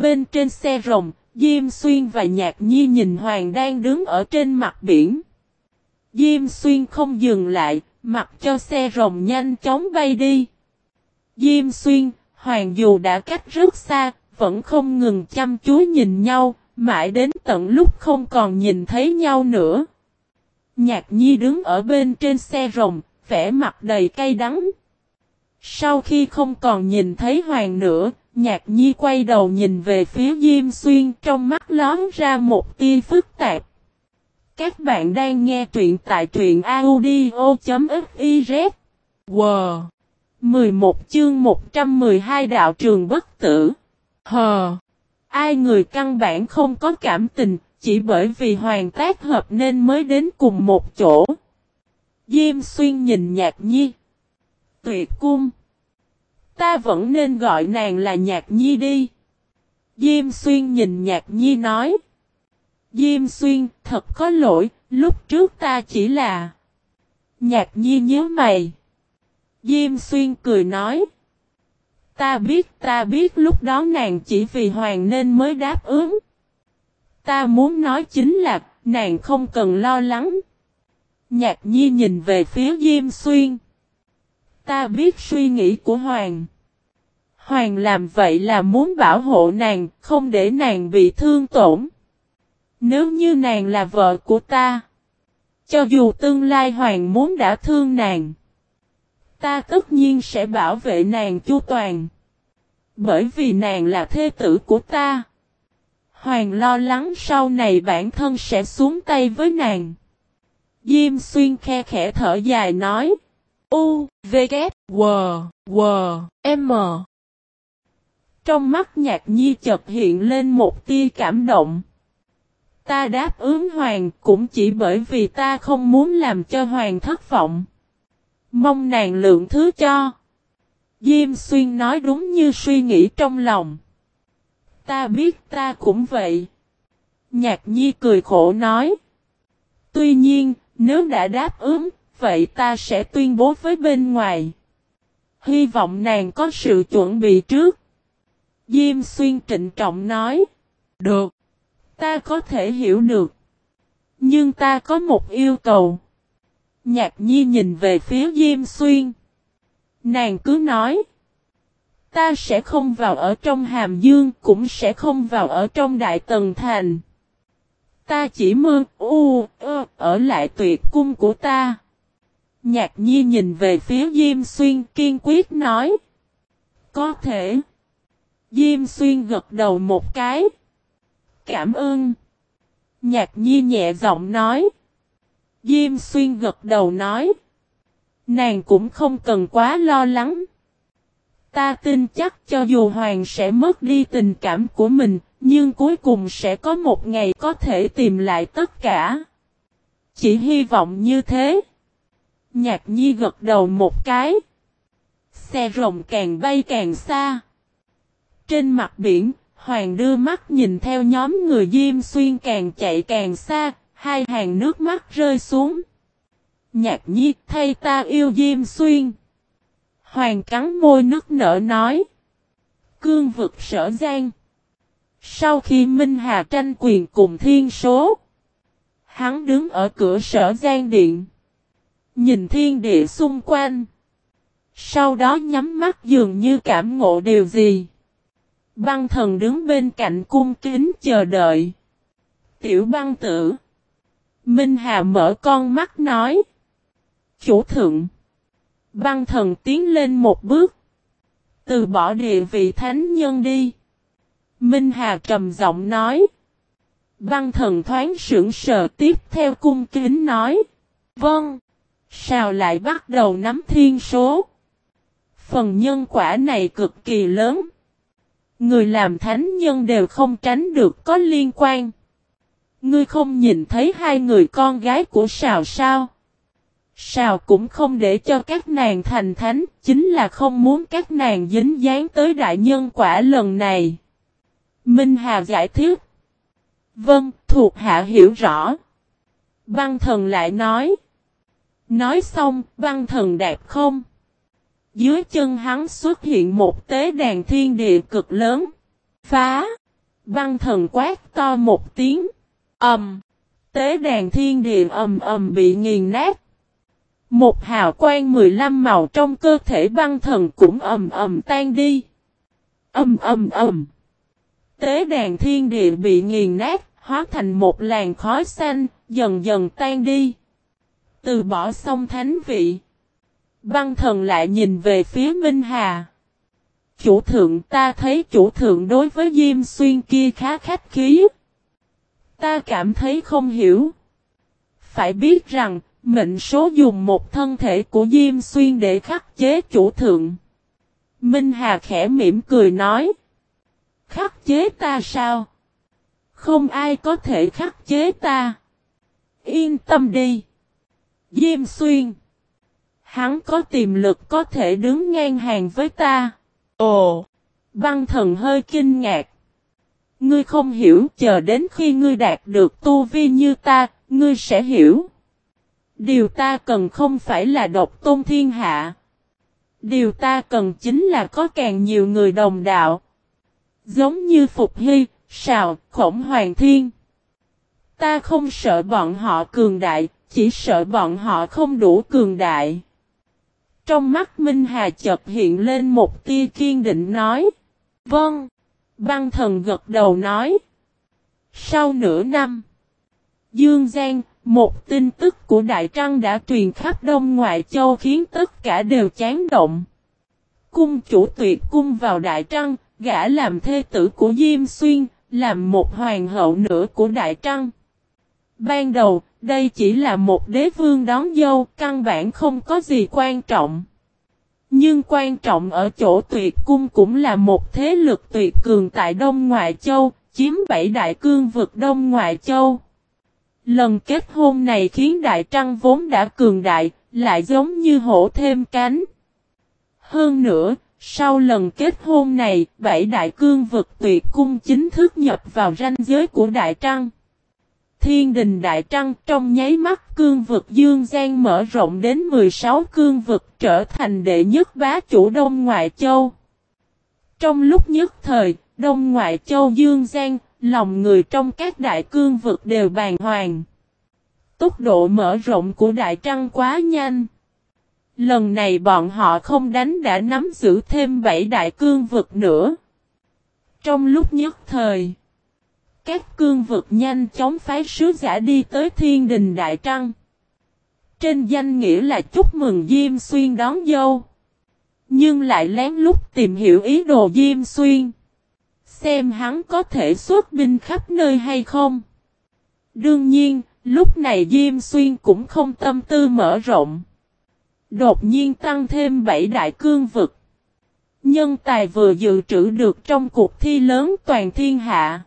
Bên trên xe rồng, Diêm Xuyên và Nhạc Nhi nhìn Hoàng đang đứng ở trên mặt biển. Diêm Xuyên không dừng lại, mặc cho xe rồng nhanh chóng bay đi. Diêm Xuyên, Hoàng dù đã cách rất xa, vẫn không ngừng chăm chú nhìn nhau, mãi đến tận lúc không còn nhìn thấy nhau nữa. Nhạc Nhi đứng ở bên trên xe rồng, vẻ mặt đầy cay đắng. Sau khi không còn nhìn thấy Hoàng nữa, Nhạc Nhi quay đầu nhìn về phía Diêm Xuyên trong mắt lón ra một tia phức tạp. Các bạn đang nghe truyện tại truyện audio.fiz. Wow! 11 chương 112 đạo trường bất tử. Hờ! Ai người căn bản không có cảm tình, chỉ bởi vì hoàn tác hợp nên mới đến cùng một chỗ. Diêm xuyên nhìn nhạc nhi. Tuyệt cung. Ta vẫn nên gọi nàng là nhạc nhi đi. Diêm xuyên nhìn nhạc nhi nói. Diêm xuyên, thật có lỗi, lúc trước ta chỉ là... Nhạc nhi nhớ mày. Diêm xuyên cười nói. Ta biết, ta biết lúc đó nàng chỉ vì hoàng nên mới đáp ứng. Ta muốn nói chính là, nàng không cần lo lắng. Nhạc nhi nhìn về phía Diêm Xuyên. Ta biết suy nghĩ của Hoàng. Hoàng làm vậy là muốn bảo hộ nàng, không để nàng bị thương tổn. Nếu như nàng là vợ của ta, cho dù tương lai Hoàng muốn đã thương nàng, ta tất nhiên sẽ bảo vệ nàng chu toàn. Bởi vì nàng là thê tử của ta. Hoàng lo lắng sau này bản thân sẽ xuống tay với nàng. Diêm xuyên khe khẽ thở dài nói. U, V, K, W, W, M. Trong mắt nhạc nhi chợt hiện lên một tia cảm động. Ta đáp ứng Hoàng cũng chỉ bởi vì ta không muốn làm cho Hoàng thất vọng. Mong nàng lượng thứ cho. Diêm xuyên nói đúng như suy nghĩ trong lòng. Ta biết ta cũng vậy. Nhạc nhi cười khổ nói. Tuy nhiên, nếu đã đáp ứng, vậy ta sẽ tuyên bố với bên ngoài. Hy vọng nàng có sự chuẩn bị trước. Diêm xuyên trịnh trọng nói. Được. Ta có thể hiểu được. Nhưng ta có một yêu cầu. Nhạc nhi nhìn về phía Diêm xuyên. Nàng cứ nói. Ta sẽ không vào ở trong hàm dương, cũng sẽ không vào ở trong đại tần thành. Ta chỉ mơ, u, ơ, ở lại tuyệt cung của ta. Nhạc nhi nhìn về phía Diêm Xuyên kiên quyết nói. Có thể. Diêm Xuyên gật đầu một cái. Cảm ơn. Nhạc nhi nhẹ giọng nói. Diêm Xuyên gật đầu nói. Nàng cũng không cần quá lo lắng. Ta tin chắc cho dù Hoàng sẽ mất đi tình cảm của mình, nhưng cuối cùng sẽ có một ngày có thể tìm lại tất cả. Chỉ hy vọng như thế. Nhạc nhi gật đầu một cái. Xe rồng càng bay càng xa. Trên mặt biển, Hoàng đưa mắt nhìn theo nhóm người Diêm Xuyên càng chạy càng xa, hai hàng nước mắt rơi xuống. Nhạc nhi thay ta yêu Diêm Xuyên. Hoàng cắn môi nước nở nói. Cương vực sở gian. Sau khi Minh Hà tranh quyền cùng thiên số. Hắn đứng ở cửa sở gian điện. Nhìn thiên địa xung quanh. Sau đó nhắm mắt dường như cảm ngộ điều gì. Băng thần đứng bên cạnh cung kính chờ đợi. Tiểu băng tử. Minh Hà mở con mắt nói. Chủ thượng. Băng thần tiến lên một bước. Từ bỏ địa vị thánh nhân đi. Minh Hà trầm giọng nói. Băng thần thoáng sững sờ tiếp theo cung kính nói. Vâng. Sao lại bắt đầu nắm thiên số? Phần nhân quả này cực kỳ lớn. Người làm thánh nhân đều không tránh được có liên quan. Ngươi không nhìn thấy hai người con gái của Sào sao? Sào cũng không để cho các nàng thành thánh, chính là không muốn các nàng dính dáng tới đại nhân quả lần này. Minh Hà giải thích. Vâng, thuộc hạ hiểu rõ. Băng thần lại nói. Nói xong, băng thần đạp không. Dưới chân hắn xuất hiện một tế đàn thiên địa cực lớn. Phá! Băng thần quát to một tiếng. Ầm. tế đàn thiên địa ầm ầm bị nghiền nát. Một hào quang 15 màu trong cơ thể băng thần cũng ầm ầm tan đi. Ầm ầm ầm. Tế đàn thiên địa bị nghiền nát, hóa thành một làn khói xanh, dần dần tan đi. Từ bỏ xong thánh vị. Băng thần lại nhìn về phía Minh Hà. Chủ thượng ta thấy chủ thượng đối với Diêm Xuyên kia khá khách khí. Ta cảm thấy không hiểu. Phải biết rằng, mệnh số dùng một thân thể của Diêm Xuyên để khắc chế chủ thượng. Minh Hà khẽ mỉm cười nói. Khắc chế ta sao? Không ai có thể khắc chế ta. Yên tâm đi. Diêm Xuyên. Hắn có tiềm lực có thể đứng ngang hàng với ta. Ồ! Băng thần hơi kinh ngạc. Ngươi không hiểu chờ đến khi ngươi đạt được tu vi như ta, ngươi sẽ hiểu. Điều ta cần không phải là độc tôn thiên hạ. Điều ta cần chính là có càng nhiều người đồng đạo. Giống như Phục Hy, Sào, Khổng Hoàng Thiên. Ta không sợ bọn họ cường đại, chỉ sợ bọn họ không đủ cường đại. Trong mắt Minh Hà chợt hiện lên một tia kiên định nói. Vâng. Băng thần gật đầu nói. Sau nửa năm. Dương Giang, một tin tức của Đại Trăng đã truyền khắp Đông Ngoại Châu khiến tất cả đều chán động. Cung chủ tuyệt cung vào Đại Trăng, gã làm thê tử của Diêm Xuyên, làm một hoàng hậu nữa của Đại Trăng. Ban đầu, đây chỉ là một đế vương đón dâu, căn bản không có gì quan trọng. Nhưng quan trọng ở chỗ tuyệt cung cũng là một thế lực tuyệt cường tại Đông Ngoại Châu, chiếm bảy đại cương vực Đông Ngoại Châu. Lần kết hôn này khiến Đại Trăng vốn đã cường đại, lại giống như hổ thêm cánh. Hơn nữa, sau lần kết hôn này, bảy đại cương vực tuyệt cung chính thức nhập vào ranh giới của Đại Trăng. Thiên đình Đại Trăng trong nháy mắt cương vực Dương Giang mở rộng đến 16 cương vực trở thành đệ nhất bá chủ Đông Ngoại Châu. Trong lúc nhất thời, Đông Ngoại Châu Dương Giang, lòng người trong các đại cương vực đều bàn hoàng. Tốc độ mở rộng của Đại Trăng quá nhanh. Lần này bọn họ không đánh đã nắm giữ thêm 7 đại cương vực nữa. Trong lúc nhất thời, các cương vực nhanh chóng phái sứ giả đi tới thiên đình Đại Trăng. Trên danh nghĩa là chúc mừng Diêm Xuyên đón dâu. Nhưng lại lén lút tìm hiểu ý đồ Diêm Xuyên. Xem hắn có thể xuất binh khắp nơi hay không. Đương nhiên, lúc này Diêm Xuyên cũng không tâm tư mở rộng. Đột nhiên tăng thêm 7 đại cương vực. Nhân tài vừa dự trữ được trong cuộc thi lớn toàn thiên hạ.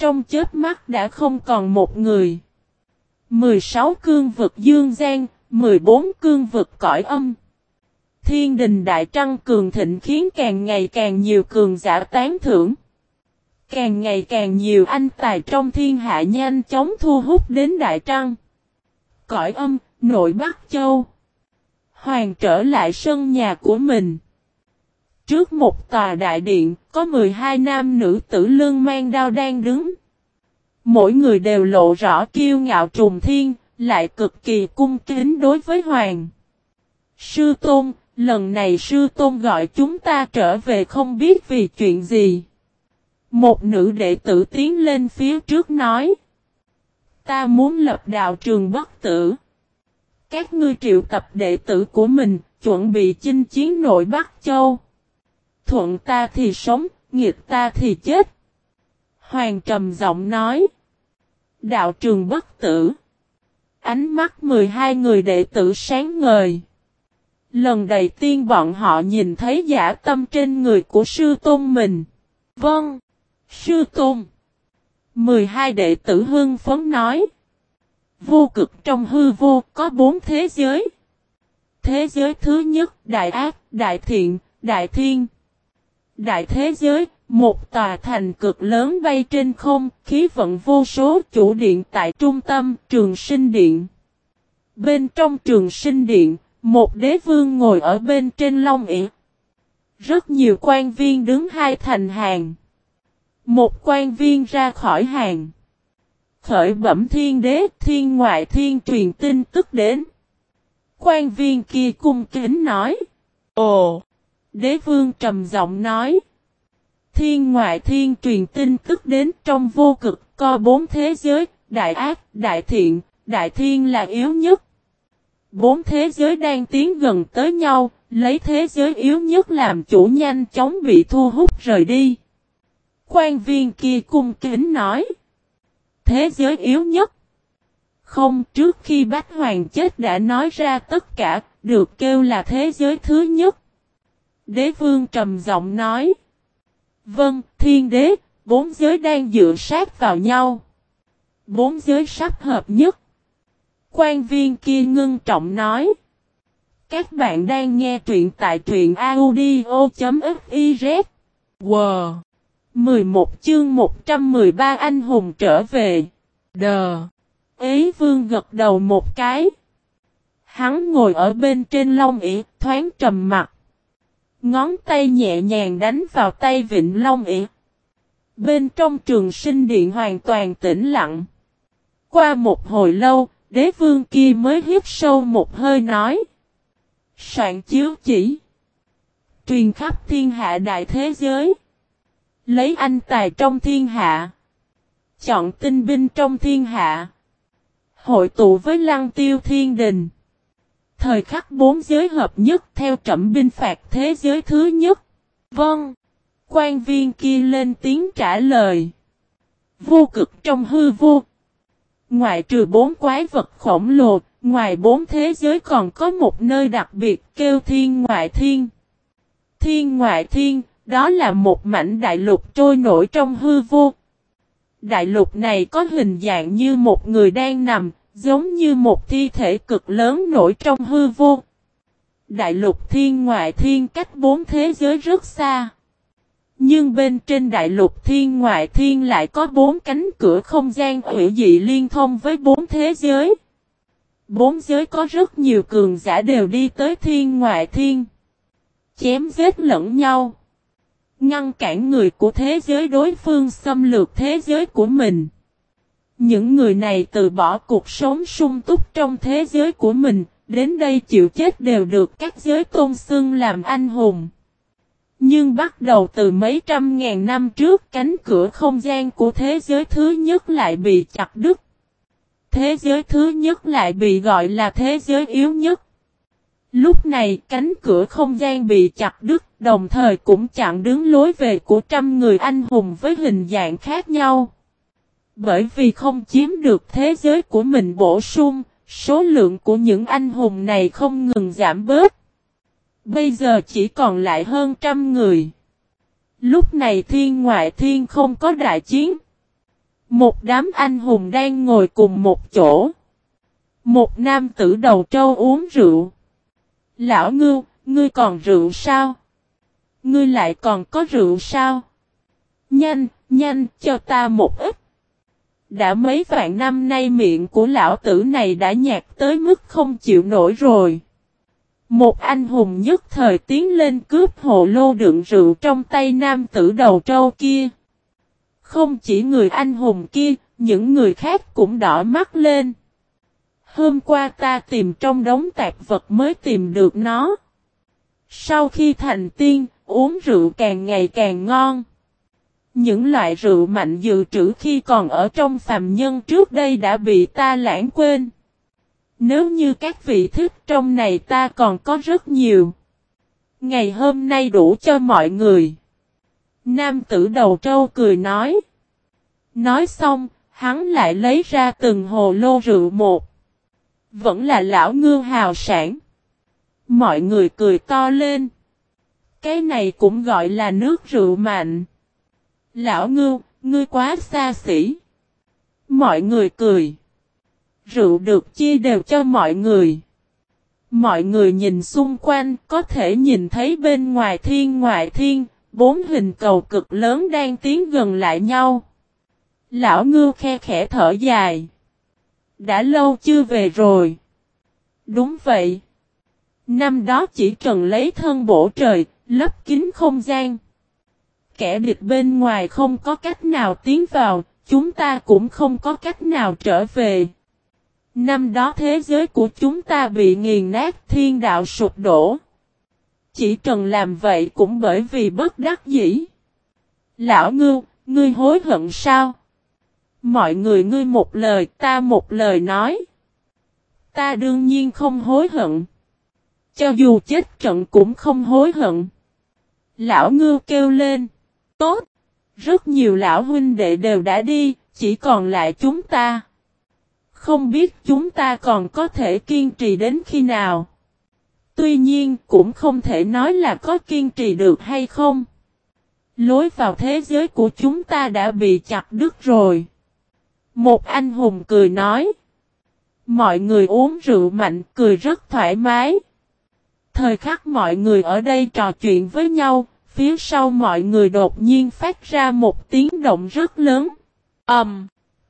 Trong chết mắt đã không còn một người. 16 cương vực dương gian, 14 cương vực cõi âm. Thiên đình đại trăng cường thịnh khiến càng ngày càng nhiều cường giả tán thưởng. Càng ngày càng nhiều anh tài trong thiên hạ nhanh chóng thu hút đến đại trăng. Cõi âm, nội Bắc Châu. Hoàng trở lại sân nhà của mình. Trước một tòa đại điện, có 12 nam nữ tử lương mang đao đang đứng. Mỗi người đều lộ rõ kiêu ngạo trùng thiên, lại cực kỳ cung kính đối với Hoàng. Sư Tôn, lần này Sư Tôn gọi chúng ta trở về không biết vì chuyện gì. Một nữ đệ tử tiến lên phía trước nói. Ta muốn lập đạo trường bất tử. Các ngươi triệu tập đệ tử của mình, chuẩn bị chinh chiến nội Bắc Châu. Thuận ta thì sống, nghiệt ta thì chết. Hoàng trầm giọng nói. Đạo trường bất tử. Ánh mắt 12 người đệ tử sáng ngời. Lần đầu tiên bọn họ nhìn thấy giả tâm trên người của sư tôn mình. Vâng, sư tôn. 12 đệ tử hương phấn nói. Vô cực trong hư vô có bốn thế giới. Thế giới thứ nhất đại ác, đại thiện, đại thiên. Đại thế giới, một tòa thành cực lớn bay trên không, khí vận vô số chủ điện tại trung tâm trường sinh điện. Bên trong trường sinh điện, một đế vương ngồi ở bên trên long ỉ. Rất nhiều quan viên đứng hai thành hàng. Một quan viên ra khỏi hàng. Khởi bẩm thiên đế thiên ngoại thiên truyền tin tức đến. Quan viên kia cung kính nói. Ồ! Đế vương trầm giọng nói. Thiên ngoại thiên truyền tin tức đến trong vô cực co bốn thế giới, đại ác, đại thiện, đại thiên là yếu nhất. Bốn thế giới đang tiến gần tới nhau, lấy thế giới yếu nhất làm chủ nhanh chóng bị thu hút rời đi. Quan viên kia cung kính nói. Thế giới yếu nhất. Không trước khi Bách Hoàng chết đã nói ra tất cả, được kêu là thế giới thứ nhất. Đế vương trầm giọng nói. Vâng, thiên đế, bốn giới đang dựa sát vào nhau. Bốn giới sắp hợp nhất. Quan viên kia ngưng trọng nói. Các bạn đang nghe truyện tại truyện audio.fiz. Wow! 11 chương 113 anh hùng trở về. Đờ! Ế vương gật đầu một cái. Hắn ngồi ở bên trên long ỉ, thoáng trầm mặt. Ngón tay nhẹ nhàng đánh vào tay vịnh long ỉ. Bên trong trường sinh điện hoàn toàn tĩnh lặng. Qua một hồi lâu, đế vương kia mới hít sâu một hơi nói. Soạn chiếu chỉ. Truyền khắp thiên hạ đại thế giới. Lấy anh tài trong thiên hạ. Chọn tinh binh trong thiên hạ. Hội tụ với lăng tiêu thiên đình. Thời khắc bốn giới hợp nhất theo trẩm binh phạt thế giới thứ nhất. Vâng. Quan viên kia lên tiếng trả lời. Vô cực trong hư vô. Ngoại trừ bốn quái vật khổng lồ, ngoài bốn thế giới còn có một nơi đặc biệt kêu thiên ngoại thiên. Thiên ngoại thiên, đó là một mảnh đại lục trôi nổi trong hư vô. Đại lục này có hình dạng như một người đang nằm, giống như một thi thể cực lớn nổi trong hư vô. Đại lục thiên ngoại thiên cách bốn thế giới rất xa. Nhưng bên trên đại lục thiên ngoại thiên lại có bốn cánh cửa không gian hủy dị liên thông với bốn thế giới. Bốn giới có rất nhiều cường giả đều đi tới thiên ngoại thiên. Chém giết lẫn nhau. Ngăn cản người của thế giới đối phương xâm lược thế giới của mình. Những người này từ bỏ cuộc sống sung túc trong thế giới của mình, đến đây chịu chết đều được các giới tôn xưng làm anh hùng. Nhưng bắt đầu từ mấy trăm ngàn năm trước cánh cửa không gian của thế giới thứ nhất lại bị chặt đứt. Thế giới thứ nhất lại bị gọi là thế giới yếu nhất. Lúc này cánh cửa không gian bị chặt đứt, đồng thời cũng chặn đứng lối về của trăm người anh hùng với hình dạng khác nhau. Bởi vì không chiếm được thế giới của mình bổ sung, số lượng của những anh hùng này không ngừng giảm bớt. Bây giờ chỉ còn lại hơn trăm người. Lúc này thiên ngoại thiên không có đại chiến. Một đám anh hùng đang ngồi cùng một chỗ. Một nam tử đầu trâu uống rượu. Lão ngưu, ngươi còn rượu sao? Ngươi lại còn có rượu sao? Nhanh, nhanh, cho ta một ít. Đã mấy vạn năm nay miệng của lão tử này đã nhạt tới mức không chịu nổi rồi. Một anh hùng nhất thời tiến lên cướp hồ lô đựng rượu trong tay nam tử đầu trâu kia. Không chỉ người anh hùng kia, những người khác cũng đỏ mắt lên. Hôm qua ta tìm trong đống tạp vật mới tìm được nó. Sau khi thành tiên, uống rượu càng ngày càng ngon. Những loại rượu mạnh dự trữ khi còn ở trong phàm nhân trước đây đã bị ta lãng quên. Nếu như các vị thích trong này ta còn có rất nhiều. Ngày hôm nay đủ cho mọi người. Nam tử đầu trâu cười nói. Nói xong, hắn lại lấy ra từng hồ lô rượu một. Vẫn là lão ngư hào sản. Mọi người cười to lên. Cái này cũng gọi là nước rượu mạnh. Lão ngư, ngươi quá xa xỉ. Mọi người cười. Rượu được chia đều cho mọi người. Mọi người nhìn xung quanh có thể nhìn thấy bên ngoài thiên ngoại thiên, bốn hình cầu cực lớn đang tiến gần lại nhau. Lão ngư khe khẽ thở dài. Đã lâu chưa về rồi. Đúng vậy. Năm đó chỉ cần lấy thân bổ trời, lấp kín không gian kẻ địch bên ngoài không có cách nào tiến vào, chúng ta cũng không có cách nào trở về. Năm đó thế giới của chúng ta bị nghiền nát thiên đạo sụp đổ. Chỉ cần làm vậy cũng bởi vì bất đắc dĩ. Lão Ngư, ngươi hối hận sao? Mọi người ngươi một lời ta một lời nói. Ta đương nhiên không hối hận. Cho dù chết trận cũng không hối hận. Lão Ngư kêu lên. Tốt. Rất nhiều lão huynh đệ đều đã đi, chỉ còn lại chúng ta. Không biết chúng ta còn có thể kiên trì đến khi nào. Tuy nhiên cũng không thể nói là có kiên trì được hay không. Lối vào thế giới của chúng ta đã bị chặt đứt rồi. Một anh hùng cười nói. Mọi người uống rượu mạnh cười rất thoải mái. Thời khắc mọi người ở đây trò chuyện với nhau, phía sau mọi người đột nhiên phát ra một tiếng động rất lớn. Ầm. Um,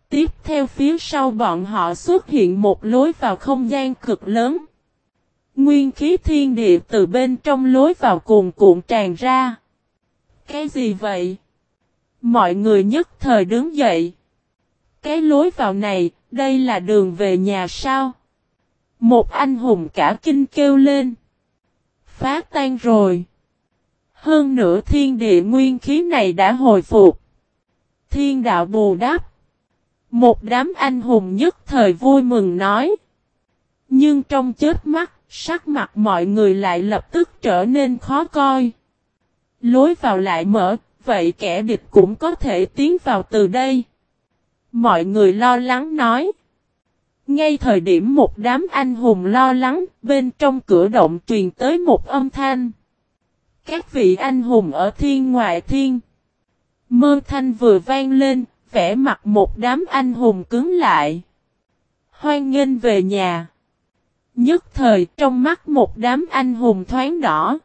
tiếp theo phía sau bọn họ xuất hiện một lối vào không gian cực lớn. Nguyên khí thiên địa từ bên trong lối vào cuồn cuộn tràn ra. Cái gì vậy? Mọi người nhất thời đứng dậy. Cái lối vào này, đây là đường về nhà sao? Một anh hùng cả kinh kêu lên. Phá tan rồi. Hơn nữa thiên địa nguyên khí này đã hồi phục. Thiên đạo bù đắp. Một đám anh hùng nhất thời vui mừng nói. Nhưng trong chết mắt, sắc mặt mọi người lại lập tức trở nên khó coi. Lối vào lại mở, vậy kẻ địch cũng có thể tiến vào từ đây. Mọi người lo lắng nói. Ngay thời điểm một đám anh hùng lo lắng, bên trong cửa động truyền tới một âm thanh. Các vị anh hùng ở thiên ngoại thiên. Mơ thanh vừa vang lên, vẽ mặt một đám anh hùng cứng lại. Hoan nghênh về nhà. Nhất thời trong mắt một đám anh hùng thoáng đỏ.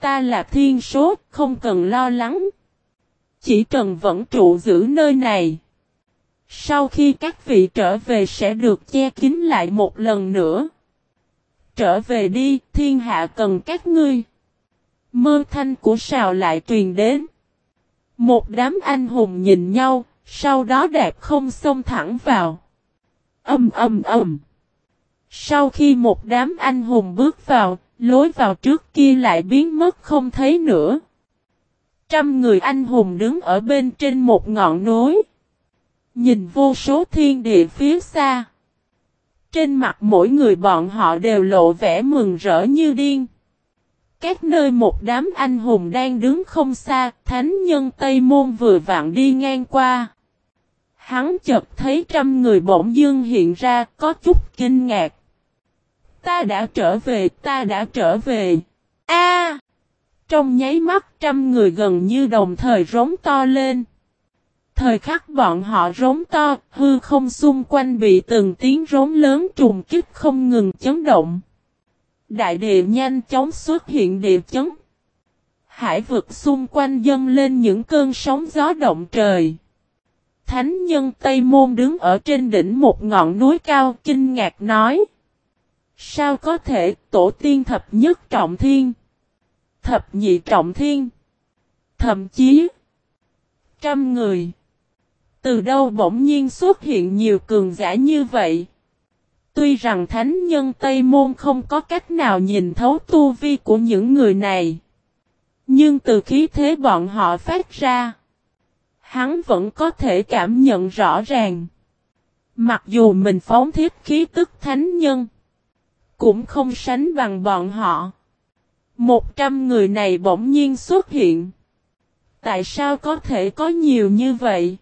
Ta là thiên số, không cần lo lắng. Chỉ cần vẫn trụ giữ nơi này. Sau khi các vị trở về sẽ được che kín lại một lần nữa. Trở về đi, thiên hạ cần các ngươi. Mơ thanh của sào lại truyền đến. Một đám anh hùng nhìn nhau, sau đó đẹp không xông thẳng vào. Âm âm âm. Sau khi một đám anh hùng bước vào, lối vào trước kia lại biến mất không thấy nữa. Trăm người anh hùng đứng ở bên trên một ngọn núi. Nhìn vô số thiên địa phía xa. Trên mặt mỗi người bọn họ đều lộ vẻ mừng rỡ như điên. Các nơi một đám anh hùng đang đứng không xa, thánh nhân Tây Môn vừa vặn đi ngang qua. Hắn chợt thấy trăm người bỗng dưng hiện ra, có chút kinh ngạc. Ta đã trở về, ta đã trở về. A! trong nháy mắt trăm người gần như đồng thời rống to lên. Thời khắc bọn họ rống to, hư không xung quanh bị từng tiếng rống lớn trùng kích không ngừng chấn động. Đại địa nhanh chóng xuất hiện địa chấn. Hải vực xung quanh dâng lên những cơn sóng gió động trời. Thánh nhân Tây Môn đứng ở trên đỉnh một ngọn núi cao, kinh ngạc nói. Sao có thể tổ tiên thập nhất trọng thiên? Thập nhị trọng thiên? Thậm chí, trăm người. Từ đâu bỗng nhiên xuất hiện nhiều cường giả như vậy? Tuy rằng thánh nhân Tây Môn không có cách nào nhìn thấu tu vi của những người này. Nhưng từ khí thế bọn họ phát ra. Hắn vẫn có thể cảm nhận rõ ràng. Mặc dù mình phóng thiết khí tức thánh nhân. Cũng không sánh bằng bọn họ. Một trăm người này bỗng nhiên xuất hiện. Tại sao có thể có nhiều như vậy?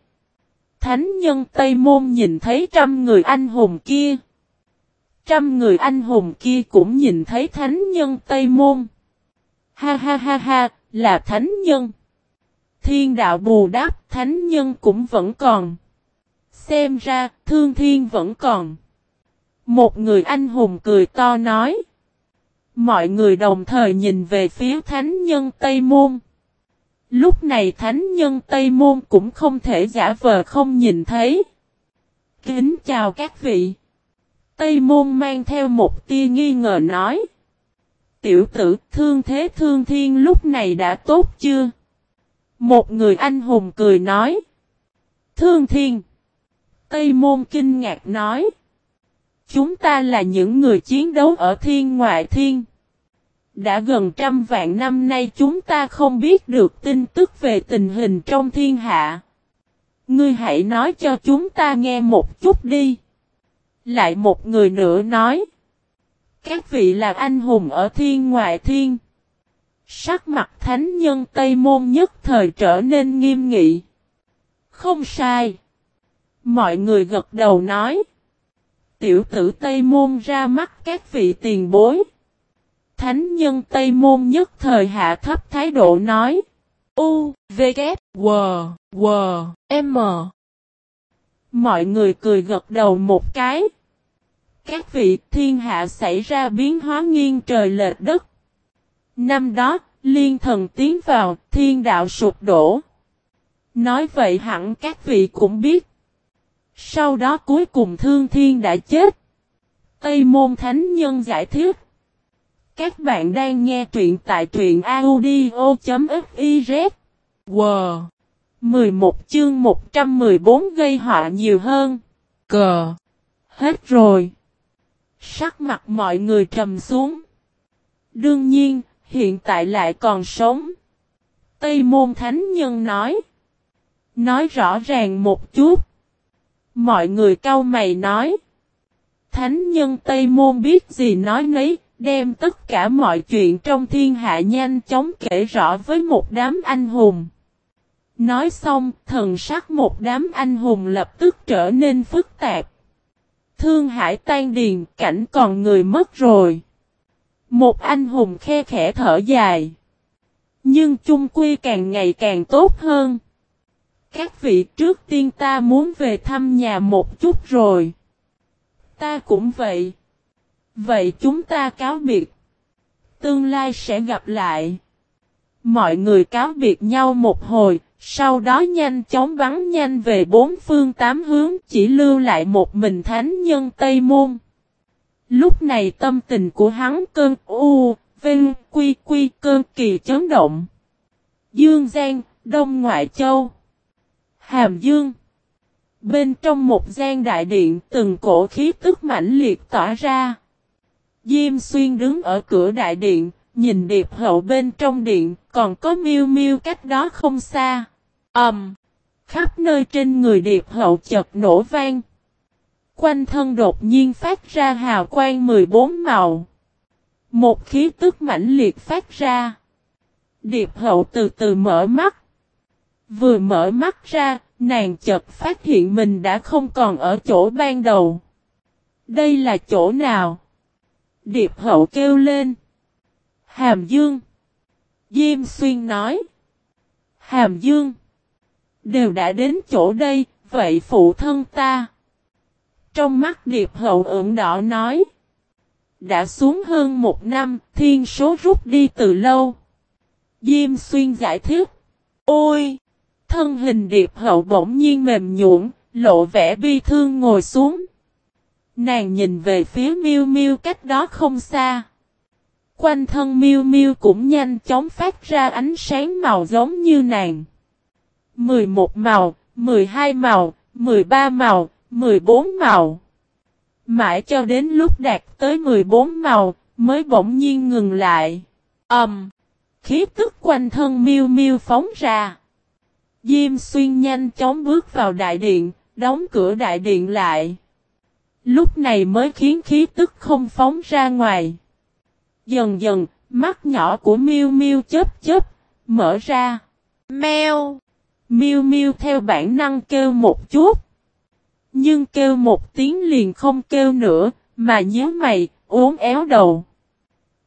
Thánh nhân Tây Môn nhìn thấy trăm người anh hùng kia. Trăm người anh hùng kia cũng nhìn thấy thánh nhân Tây Môn. Ha ha ha ha, là thánh nhân. Thiên đạo bù đáp, thánh nhân cũng vẫn còn. Xem ra, thương thiên vẫn còn. Một người anh hùng cười to nói. Mọi người đồng thời nhìn về phía thánh nhân Tây Môn. Lúc này thánh nhân Tây Môn cũng không thể giả vờ không nhìn thấy. Kính chào các vị. Tây Môn mang theo một tia nghi ngờ nói. Tiểu tử, thương thế thương thiên lúc này đã tốt chưa? Một người anh hùng cười nói. Thương thiên. Tây môn kinh ngạc nói. Chúng ta là những người chiến đấu ở thiên ngoại thiên. Đã gần trăm vạn năm nay chúng ta không biết được tin tức về tình hình trong thiên hạ. Ngươi hãy nói cho chúng ta nghe một chút đi. Lại một người nữa nói. Các vị là anh hùng ở thiên ngoại thiên. Sắc mặt thánh nhân Tây Môn nhất thời trở nên nghiêm nghị. Không sai. Mọi người gật đầu nói. Tiểu tử Tây Môn ra mắt các vị tiền bối. Thánh nhân Tây Môn nhất thời hạ thấp thái độ nói. U, V, K, W, W, M. Mọi người cười gật đầu một cái. Các vị thiên hạ xảy ra biến hóa nghiêng trời lệch đất. Năm đó, liên thần tiến vào, thiên đạo sụp đổ. Nói vậy hẳn các vị cũng biết. Sau đó cuối cùng thương thiên đã chết. Tây môn thánh nhân giải thích. Các bạn đang nghe truyện tại truyện audio.fif. Wow! 11 chương 114 gây họa nhiều hơn. Cờ! Hết rồi! Sắc mặt mọi người trầm xuống. Đương nhiên, hiện tại lại còn sống. Tây môn thánh nhân nói. Nói rõ ràng một chút. Mọi người cau mày nói. Thánh nhân Tây môn biết gì nói nấy, đem tất cả mọi chuyện trong thiên hạ nhanh chóng kể rõ với một đám anh hùng. Nói xong, thần sắc một đám anh hùng lập tức trở nên phức tạp. Thương hải tan điền, cảnh còn người mất rồi. Một anh hùng khe khẽ thở dài. Nhưng chung quy càng ngày càng tốt hơn. Các vị trước tiên ta muốn về thăm nhà một chút rồi. Ta cũng vậy. Vậy chúng ta cáo biệt. Tương lai sẽ gặp lại. Mọi người cáo biệt nhau một hồi, sau đó nhanh chóng bắn nhanh về bốn phương tám hướng chỉ lưu lại một mình thánh nhân Tây Môn. Lúc này tâm tình của hắn cơn u, vinh, quy quy cơn kỳ chấn động. Dương Giang, Đông Ngoại Châu. Hàm Dương. Bên trong một gian đại điện từng cổ khí tức mãnh liệt tỏa ra. Diêm Xuyên đứng ở cửa đại điện, nhìn điệp hậu bên trong điện, còn có miêu miêu cách đó không xa ầm, um, Khắp nơi trên người điệp hậu chợt nổ vang. Quanh thân đột nhiên phát ra hào quang 14 màu. Một khí tức mãnh liệt phát ra. Điệp hậu từ từ mở mắt. Vừa mở mắt ra, nàng chợt phát hiện mình đã không còn ở chỗ ban đầu. Đây là chỗ nào? Điệp hậu kêu lên. Hàm Dương. Diêm Xuyên nói. Hàm Dương. Đều đã đến chỗ đây, vậy phụ thân ta. Trong mắt điệp hậu ửng đỏ nói. Đã xuống hơn một năm, thiên số rút đi từ lâu. Diêm Xuyên giải thích. Ôi! Thân hình điệp hậu bỗng nhiên mềm nhũn, lộ vẻ bi thương ngồi xuống. Nàng nhìn về phía miêu miêu cách đó không xa. Quanh thân miêu miêu cũng nhanh chóng phát ra ánh sáng màu giống như nàng. 11 màu, 12 màu, 13 màu, 14 màu. Mãi cho đến lúc đạt tới 14 màu, mới bỗng nhiên ngừng lại. Ầm. Um, khí tức quanh thân miêu miêu phóng ra. Diêm xuyên nhanh chóng bước vào đại điện, đóng cửa đại điện lại. Lúc này mới khiến khí tức không phóng ra ngoài. Dần dần, mắt nhỏ của Miu Miu chớp chớp, mở ra. Mèo! Miu Miu theo bản năng kêu một chút. Nhưng kêu một tiếng liền không kêu nữa, mà nhớ mày, uốn éo đầu.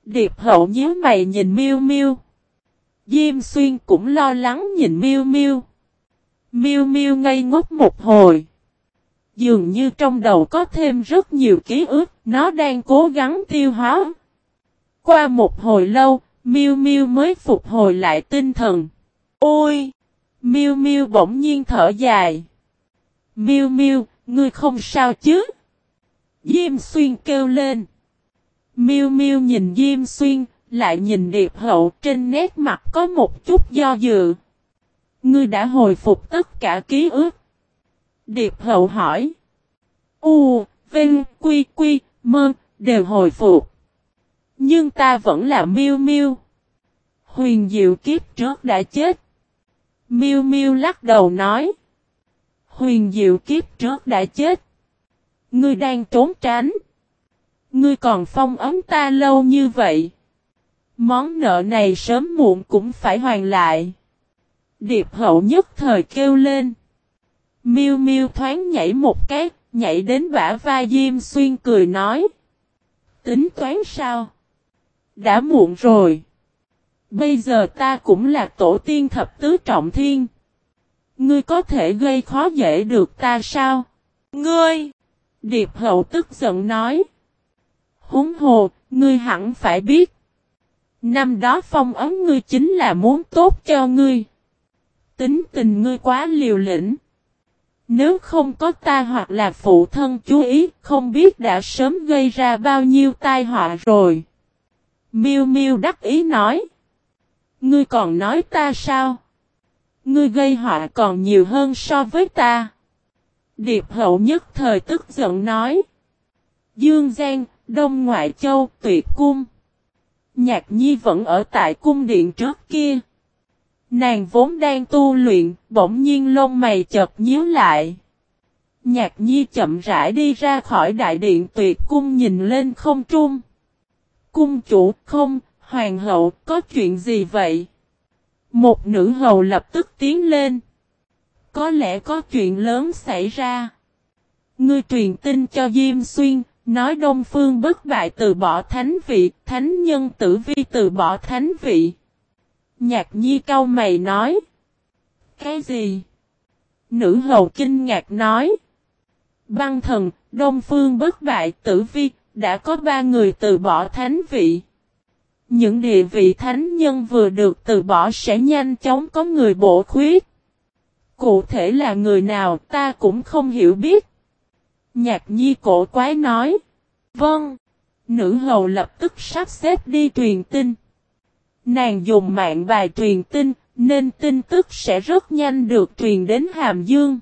Điệp hậu nhớ mày nhìn Miu Miu. Diêm xuyên cũng lo lắng nhìn Miu Miu. Miu Miu ngây ngốc một hồi. Dường như trong đầu có thêm rất nhiều ký ức, nó đang cố gắng tiêu hóa. Qua một hồi lâu, Miu Miu mới phục hồi lại tinh thần. Ôi! Miu Miu bỗng nhiên thở dài. Miu Miu, ngươi không sao chứ? Diêm Xuyên kêu lên. Miu Miu nhìn Diêm Xuyên, lại nhìn Điệp Hậu trên nét mặt có một chút do dự. Ngươi đã hồi phục tất cả ký ức. Điệp hậu hỏi. U, Vinh, Quy, Quy, Mơ, đều hồi phục. Nhưng ta vẫn là miêu miêu. Huyền diệu kiếp trước đã chết. Miêu miêu lắc đầu nói. Huyền diệu kiếp trước đã chết. Ngươi đang trốn tránh. Ngươi còn phong ấm ta lâu như vậy. Món nợ này sớm muộn cũng phải hoàn lại. Điệp hậu nhất thời kêu lên. Miêu miêu thoáng nhảy một cái, nhảy đến bả vai Diêm Xuyên cười nói. Tính toán sao? Đã muộn rồi. Bây giờ ta cũng là tổ tiên thập tứ trọng thiên. Ngươi có thể gây khó dễ được ta sao? Ngươi! Điệp hậu tức giận nói. Húng hồ, ngươi hẳn phải biết. Năm đó phong ấm ngươi chính là muốn tốt cho ngươi. Tính tình ngươi quá liều lĩnh. Nếu không có ta hoặc là phụ thân chú ý, không biết đã sớm gây ra bao nhiêu tai họa rồi. Miu Miu đắc ý nói. Ngươi còn nói ta sao? Ngươi gây họa còn nhiều hơn so với ta. Điệp hậu nhất thời tức giận nói. Dương Giang, Đông Ngoại Châu, Tuyệt Cung. Nhạc Nhi vẫn ở tại cung điện trước kia. Nàng vốn đang tu luyện, bỗng nhiên lông mày chợt nhíu lại. Nhạc Nhi chậm rãi đi ra khỏi đại điện tuyệt cung nhìn lên không trung. Cung chủ không, hoàng hậu, có chuyện gì vậy? Một nữ hầu lập tức tiến lên. Có lẽ có chuyện lớn xảy ra. Ngươi truyền tin cho Diêm Xuyên, nói Đông Phương bất bại từ bỏ thánh vị, thánh nhân tử vi từ bỏ thánh vị. Nhạc nhi cau mày nói. Cái gì? Nữ hầu kinh ngạc nói. Băng thần, Đông Phương bất bại tử vi, đã có ba người từ bỏ thánh vị. Những địa vị thánh nhân vừa được từ bỏ sẽ nhanh chóng có người bổ khuyết. Cụ thể là người nào ta cũng không hiểu biết. Nhạc nhi cổ quái nói. Vâng. Nữ hầu lập tức sắp xếp đi truyền tin. Nàng dùng mạng bài truyền tin, nên tin tức sẽ rất nhanh được truyền đến Hàm Dương.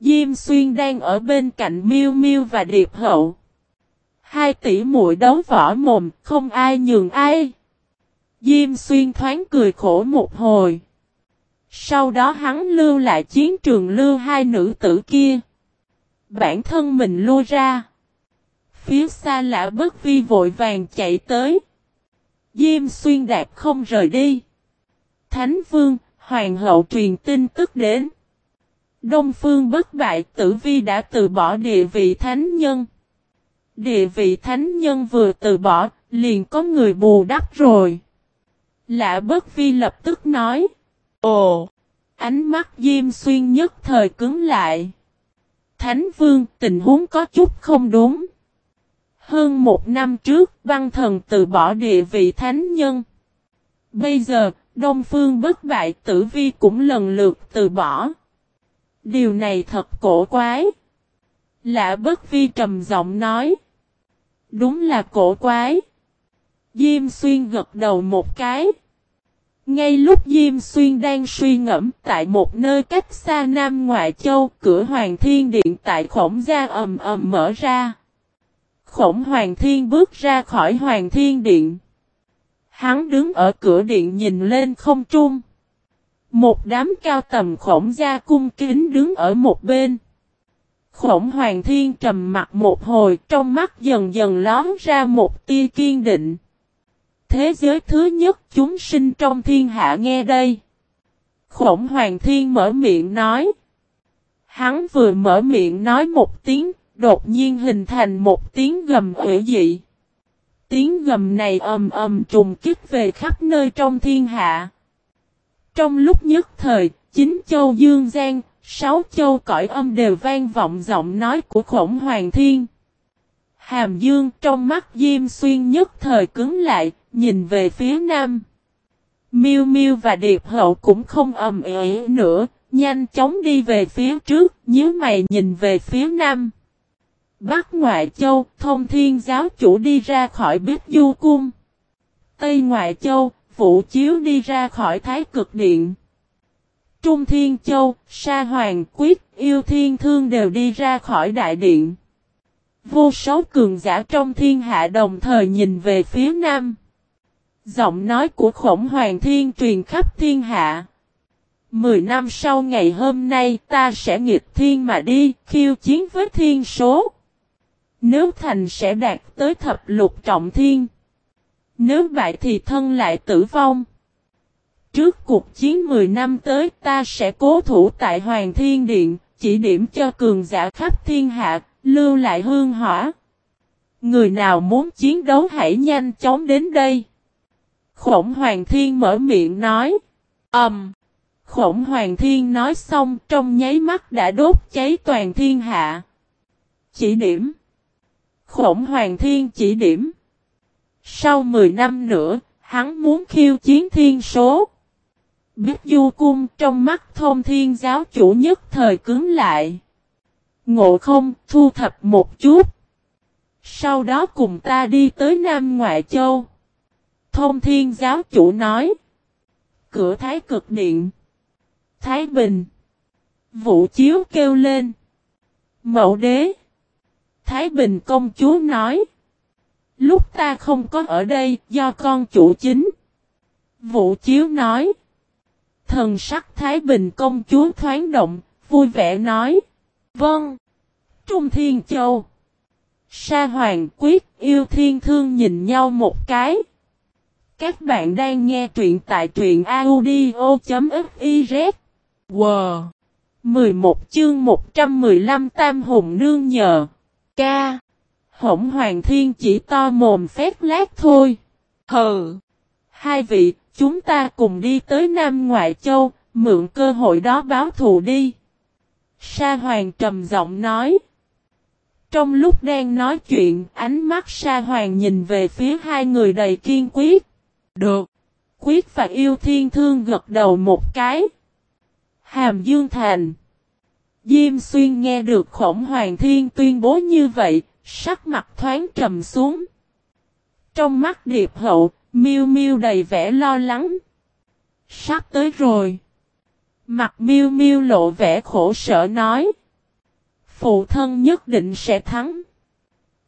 Diêm Xuyên đang ở bên cạnh Miêu Miêu và Điệp Hậu. Hai tỷ muội đấu võ mồm, không ai nhường ai. Diêm Xuyên thoáng cười khổ một hồi. Sau đó hắn lưu lại chiến trường lưu hai nữ tử kia. Bản thân mình lui ra. Phía xa lạ bất vi vội vàng chạy tới. Diêm xuyên đạp không rời đi. Thánh vương, hoàng hậu truyền tin tức đến. Đông phương bất bại tử vi đã từ bỏ địa vị thánh nhân. Địa vị thánh nhân vừa từ bỏ, liền có người bù đắp rồi. Lạ bất vi lập tức nói. Ồ! Ánh mắt Diêm Xuyên nhất thời cứng lại. Thánh Vương tình huống có chút không đúng. Hơn một năm trước, văn thần từ bỏ địa vị thánh nhân. Bây giờ, Đông Phương bất bại tử vi cũng lần lượt từ bỏ. Điều này thật cổ quái. Lạ bất vi trầm giọng nói. Đúng là cổ quái. Diêm xuyên gật đầu một cái. Ngay lúc Diêm Xuyên đang suy ngẫm tại một nơi cách xa Nam Ngoại Châu, cửa Hoàng Thiên Điện tại khổng gia ầm ầm mở ra. Khổng Hoàng Thiên bước ra khỏi Hoàng Thiên Điện. Hắn đứng ở cửa điện nhìn lên không trung. Một đám cao tầm khổng gia cung kính đứng ở một bên. Khổng Hoàng Thiên trầm mặt một hồi trong mắt dần dần lón ra một tia kiên định. Thế giới thứ nhất chúng sinh trong thiên hạ nghe đây. Khổng Hoàng Thiên mở miệng nói. Hắn vừa mở miệng nói một tiếng, đột nhiên hình thành một tiếng gầm hủy dị. Tiếng gầm này ầm ầm trùng kích về khắp nơi trong thiên hạ. Trong lúc nhất thời, chính châu Dương Giang, sáu châu cõi âm đều vang vọng giọng nói của khổng hoàng thiên. Hàm Dương trong mắt Diêm Xuyên nhất thời cứng lại, nhìn về phía nam. Miêu Miêu và Điệp Hậu cũng không ầm ĩ nữa, nhanh chóng đi về phía trước, nhíu mày nhìn về phía nam. Bắc Ngoại Châu, Thông Thiên Giáo Chủ đi ra khỏi Bích Du Cung. Tây Ngoại Châu, Vũ Chiếu đi ra khỏi Thái Cực Điện. Trung Thiên Châu, Sa Hoàng Quyết, Yêu Thiên Thương đều đi ra khỏi đại điện. Vô số cường giả trong thiên hạ đồng thời nhìn về phía nam. Giọng nói của khổng hoàng thiên truyền khắp thiên hạ. Mười năm sau ngày hôm nay ta sẽ nghịch thiên mà đi, khiêu chiến với thiên số. Nếu thành sẽ đạt tới thập lục trọng thiên. Nếu bại thì thân lại tử vong. Trước cuộc chiến 10 năm tới ta sẽ cố thủ tại Hoàng Thiên Điện, chỉ điểm cho cường giả khắp thiên hạ, lưu lại hương hỏa. Người nào muốn chiến đấu hãy nhanh chóng đến đây. Khổng Hoàng Thiên mở miệng nói. Ẩm. Um, Khổng Hoàng Thiên nói xong trong nháy mắt đã đốt cháy toàn thiên hạ. Chỉ điểm. Khổng Hoàng Thiên chỉ điểm. Sau 10 năm nữa, hắn muốn khiêu chiến thiên số. Biết du cung trong mắt thông thiên giáo chủ nhất thời cứng lại. Ngộ không, thu thập một chút. Sau đó cùng ta đi tới Nam Ngoại Châu. Thông thiên giáo chủ nói. Cửa thái cực điện. Thái Bình. Vũ Chiếu kêu lên. Mậu đế. Thái Bình công chúa nói. Lúc ta không có ở đây do con chủ chính. Vũ Chiếu nói. Thần sắc Thái Bình công chúa thoáng động, vui vẻ nói. Vâng. Trung Thiên Châu. Sa Hoàng Quyết yêu thiên thương nhìn nhau một cái. Các bạn đang nghe truyện tại truyện audio.fiz. Wow! 11 chương 115 Tam Hùng Nương nhờ. Ca. Hổng Hoàng Thiên chỉ to mồm phép lát thôi. Hừ. Hai vị, chúng ta cùng đi tới Nam Ngoại Châu, mượn cơ hội đó báo thù đi. Sa Hoàng trầm giọng nói. Trong lúc đang nói chuyện, ánh mắt Sa Hoàng nhìn về phía hai người đầy kiên quyết. Được. Quyết và yêu thiên thương gật đầu một cái. Hàm Dương Thành. Diêm Xuyên nghe được khổng hoàng thiên tuyên bố như vậy, sắc mặt thoáng trầm xuống. Trong mắt điệp hậu, miêu miêu đầy vẻ lo lắng. Sắp tới rồi. Mặt miêu miêu lộ vẻ khổ sở nói. Phụ thân nhất định sẽ thắng.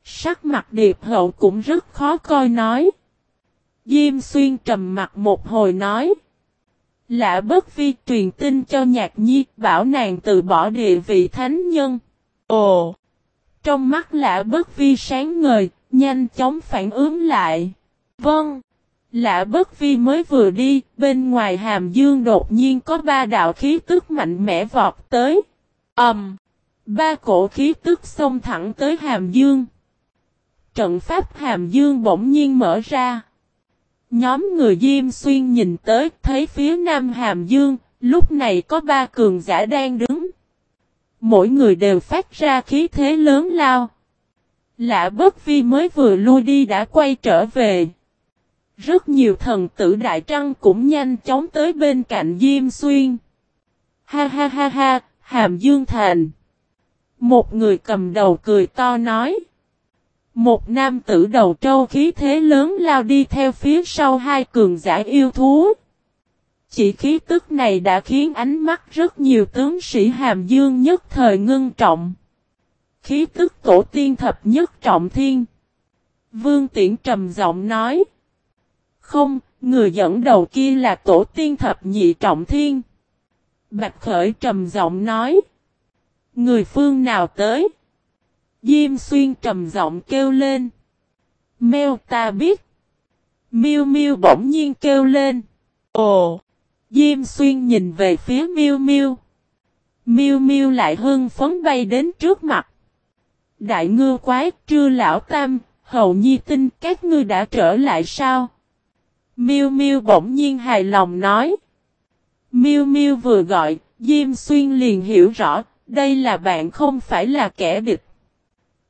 Sắc mặt điệp hậu cũng rất khó coi nói. Diêm xuyên trầm mặt một hồi nói. Lạ bất vi truyền tin cho nhạc nhi bảo nàng từ bỏ địa vị thánh nhân. Ồ! Trong mắt lạ bất vi sáng ngời, nhanh chóng phản ứng lại. Vâng! Lạ bất vi mới vừa đi, bên ngoài hàm dương đột nhiên có ba đạo khí tức mạnh mẽ vọt tới. Ẩm! Um, ba cổ khí tức xông thẳng tới hàm dương. Trận pháp hàm dương bỗng nhiên mở ra. Nhóm người Diêm Xuyên nhìn tới thấy phía nam hàm dương, lúc này có ba cường giả đang đứng. Mỗi người đều phát ra khí thế lớn lao. Lạ bất vi mới vừa lui đi đã quay trở về. Rất nhiều thần tử Đại Trăng cũng nhanh chóng tới bên cạnh Diêm Xuyên. Ha ha ha ha, Hàm Dương Thành. Một người cầm đầu cười to nói. Một nam tử đầu trâu khí thế lớn lao đi theo phía sau hai cường giả yêu thú. Chỉ khí tức này đã khiến ánh mắt rất nhiều tướng sĩ hàm dương nhất thời ngưng trọng. Khí tức tổ tiên thập nhất trọng thiên. Vương Tiễn trầm giọng nói. Không, người dẫn đầu kia là tổ tiên thập nhị trọng thiên. Bạch Khởi trầm giọng nói. Người phương nào tới? Diêm xuyên trầm giọng kêu lên. Mèo ta biết. Miêu miêu bỗng nhiên kêu lên. Ồ! Diêm xuyên nhìn về phía miêu miêu. Miêu miêu lại hưng phấn bay đến trước mặt. Đại ngư quái, trưa lão tam, hầu nhi tin các ngươi đã trở lại sao? Miu miu bỗng nhiên hài lòng nói. miu miu vừa gọi, Diêm Xuyên liền hiểu rõ, đây là bạn không phải là kẻ địch.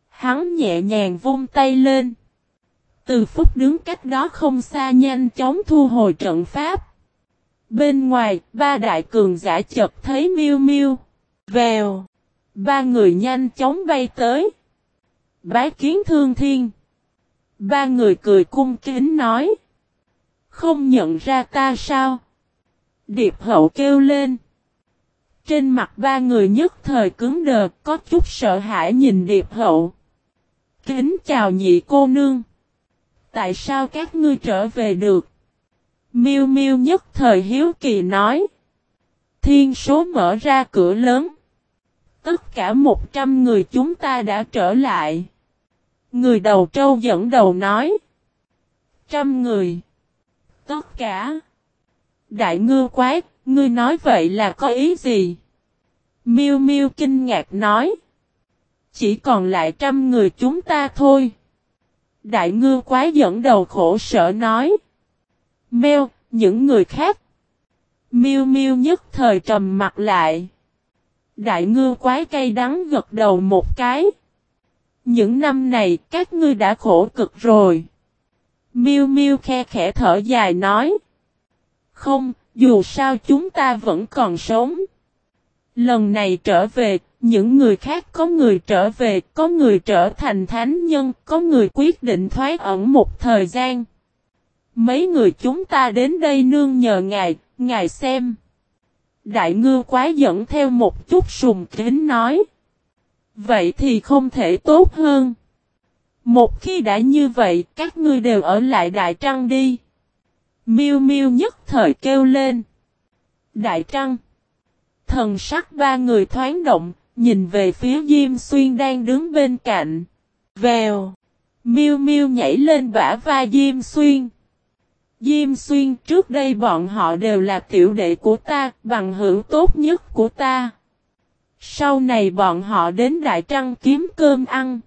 Hắn nhẹ nhàng vung tay lên. Từ phút đứng cách đó không xa nhanh chóng thu hồi trận pháp. Bên ngoài, ba đại cường giả chợt thấy miêu miêu. Vèo. Ba người nhanh chóng bay tới. Bái kiến thương thiên. Ba người cười cung kính nói. Không nhận ra ta sao? Điệp hậu kêu lên. Trên mặt ba người nhất thời cứng đờ, có chút sợ hãi nhìn Điệp Hậu. Kính chào nhị cô nương. Tại sao các ngươi trở về được? Miêu Miêu nhất thời hiếu kỳ nói. Thiên số mở ra cửa lớn. Tất cả một trăm người chúng ta đã trở lại. Người đầu trâu dẫn đầu nói. Trăm người. Tất cả. Đại ngư quái, ngươi nói vậy là có ý gì? Miêu Miêu kinh ngạc nói. Chỉ còn lại trăm người chúng ta thôi. Đại ngư quái dẫn đầu khổ sở nói. Mèo, những người khác. Miêu Miêu nhất thời trầm mặt lại. Đại ngư quái cay đắng gật đầu một cái. Những năm này các ngươi đã khổ cực rồi miu miu khe khẽ thở dài nói. Không, dù sao chúng ta vẫn còn sống. Lần này trở về, những người khác có người trở về, có người trở thành thánh nhân, có người quyết định thoái ẩn một thời gian. Mấy người chúng ta đến đây nương nhờ ngài, ngài xem. Đại ngư quá dẫn theo một chút sùng kính nói. Vậy thì không thể tốt hơn. Một khi đã như vậy, các ngươi đều ở lại Đại Trăng đi. Miêu Miêu nhất thời kêu lên. Đại Trăng. Thần sắc ba người thoáng động, nhìn về phía Diêm Xuyên đang đứng bên cạnh. Vèo. Miêu Miêu nhảy lên bả vai Diêm Xuyên. Diêm Xuyên trước đây bọn họ đều là tiểu đệ của ta, bằng hữu tốt nhất của ta. Sau này bọn họ đến Đại Trăng kiếm cơm ăn.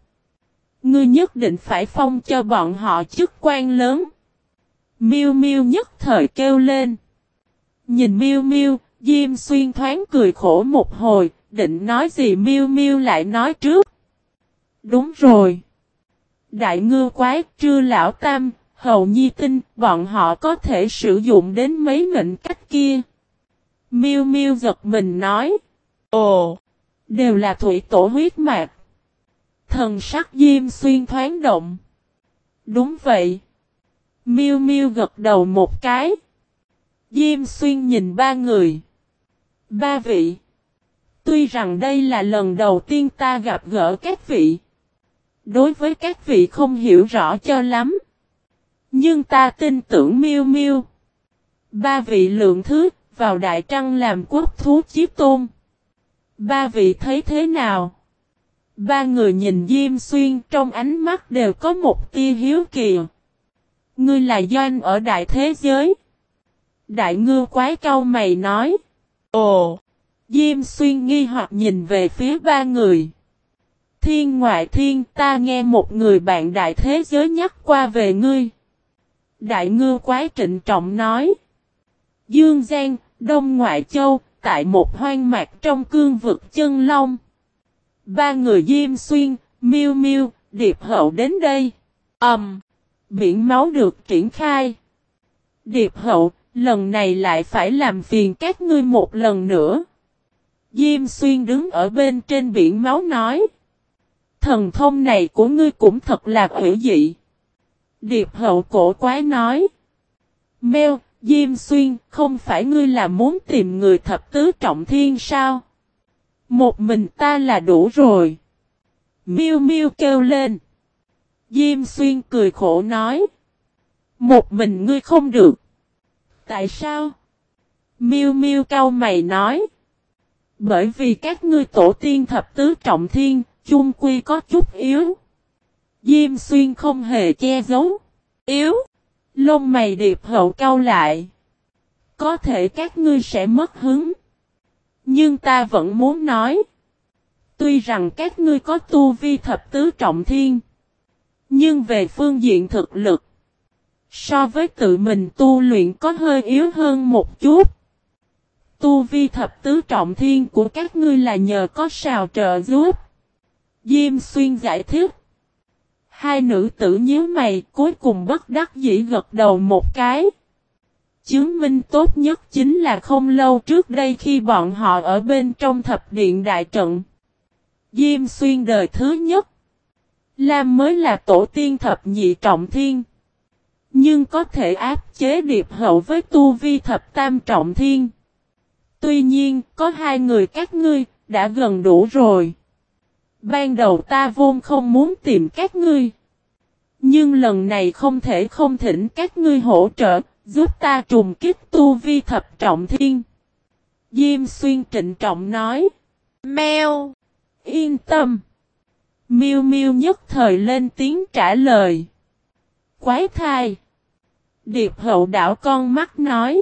Ngươi nhất định phải phong cho bọn họ chức quan lớn. Miêu Miêu nhất thời kêu lên. Nhìn Miêu Miêu, Diêm Xuyên thoáng cười khổ một hồi, định nói gì Miêu Miêu lại nói trước. Đúng rồi. Đại ngư quái, trưa lão tam, hầu nhi tinh, bọn họ có thể sử dụng đến mấy mệnh cách kia. Miêu Miêu giật mình nói. Ồ, đều là thủy tổ huyết mạch. Thần sắc Diêm Xuyên thoáng động. Đúng vậy. Miêu Miêu gật đầu một cái. Diêm Xuyên nhìn ba người. Ba vị. Tuy rằng đây là lần đầu tiên ta gặp gỡ các vị. Đối với các vị không hiểu rõ cho lắm. Nhưng ta tin tưởng miêu miêu. Ba vị lượng thứ vào đại trăng làm quốc thú chiếc tôn. Ba vị thấy thế nào? Ba người nhìn Diêm Xuyên trong ánh mắt đều có một tia hiếu kỳ. Ngươi là doanh ở đại thế giới. Đại ngư quái câu mày nói. Ồ! Diêm xuyên nghi hoặc nhìn về phía ba người. Thiên ngoại thiên ta nghe một người bạn đại thế giới nhắc qua về ngươi. Đại ngư quái trịnh trọng nói. Dương Giang, Đông Ngoại Châu, tại một hoang mạc trong cương vực chân long. Ba người Diêm Xuyên, Miêu Miêu, Điệp Hậu đến đây. Ẩm. Um, biển máu được triển khai. Điệp Hậu, lần này lại phải làm phiền các ngươi một lần nữa. Diêm xuyên đứng ở bên trên biển máu nói. Thần thông này của ngươi cũng thật là hữu dị. Điệp hậu cổ quái nói. Mèo, Diêm xuyên, không phải ngươi là muốn tìm người thập tứ trọng thiên sao? Một mình ta là đủ rồi. Miu miu kêu lên. Diêm xuyên cười khổ nói. Một mình ngươi không được. Tại sao? Miu miu cau mày nói. Bởi vì các ngươi tổ tiên thập tứ trọng thiên, chung quy có chút yếu. Diêm xuyên không hề che giấu. Yếu. Lông mày điệp hậu cau lại. Có thể các ngươi sẽ mất hứng. Nhưng ta vẫn muốn nói. Tuy rằng các ngươi có tu vi thập tứ trọng thiên. Nhưng về phương diện thực lực. So với tự mình tu luyện có hơi yếu hơn một chút. Tu vi thập tứ trọng thiên của các ngươi là nhờ có sào trợ giúp. Diêm xuyên giải thích. Hai nữ tử nhíu mày, cuối cùng bất đắc dĩ gật đầu một cái. Chứng minh tốt nhất chính là không lâu trước đây khi bọn họ ở bên trong thập điện đại trận. Diêm xuyên đời thứ nhất. Lam mới là tổ tiên thập nhị trọng thiên. Nhưng có thể áp chế điệp hậu với tu vi thập tam trọng thiên. Tuy nhiên, có hai người các ngươi, đã gần đủ rồi. Ban đầu ta vốn không muốn tìm các ngươi. Nhưng lần này không thể không thỉnh các ngươi hỗ trợ, giúp ta trùng kích tu vi thập trọng thiên. Diêm xuyên trịnh trọng nói. Mèo! Yên tâm! miu miu nhất thời lên tiếng trả lời. Quái thai! Điệp hậu đảo con mắt nói.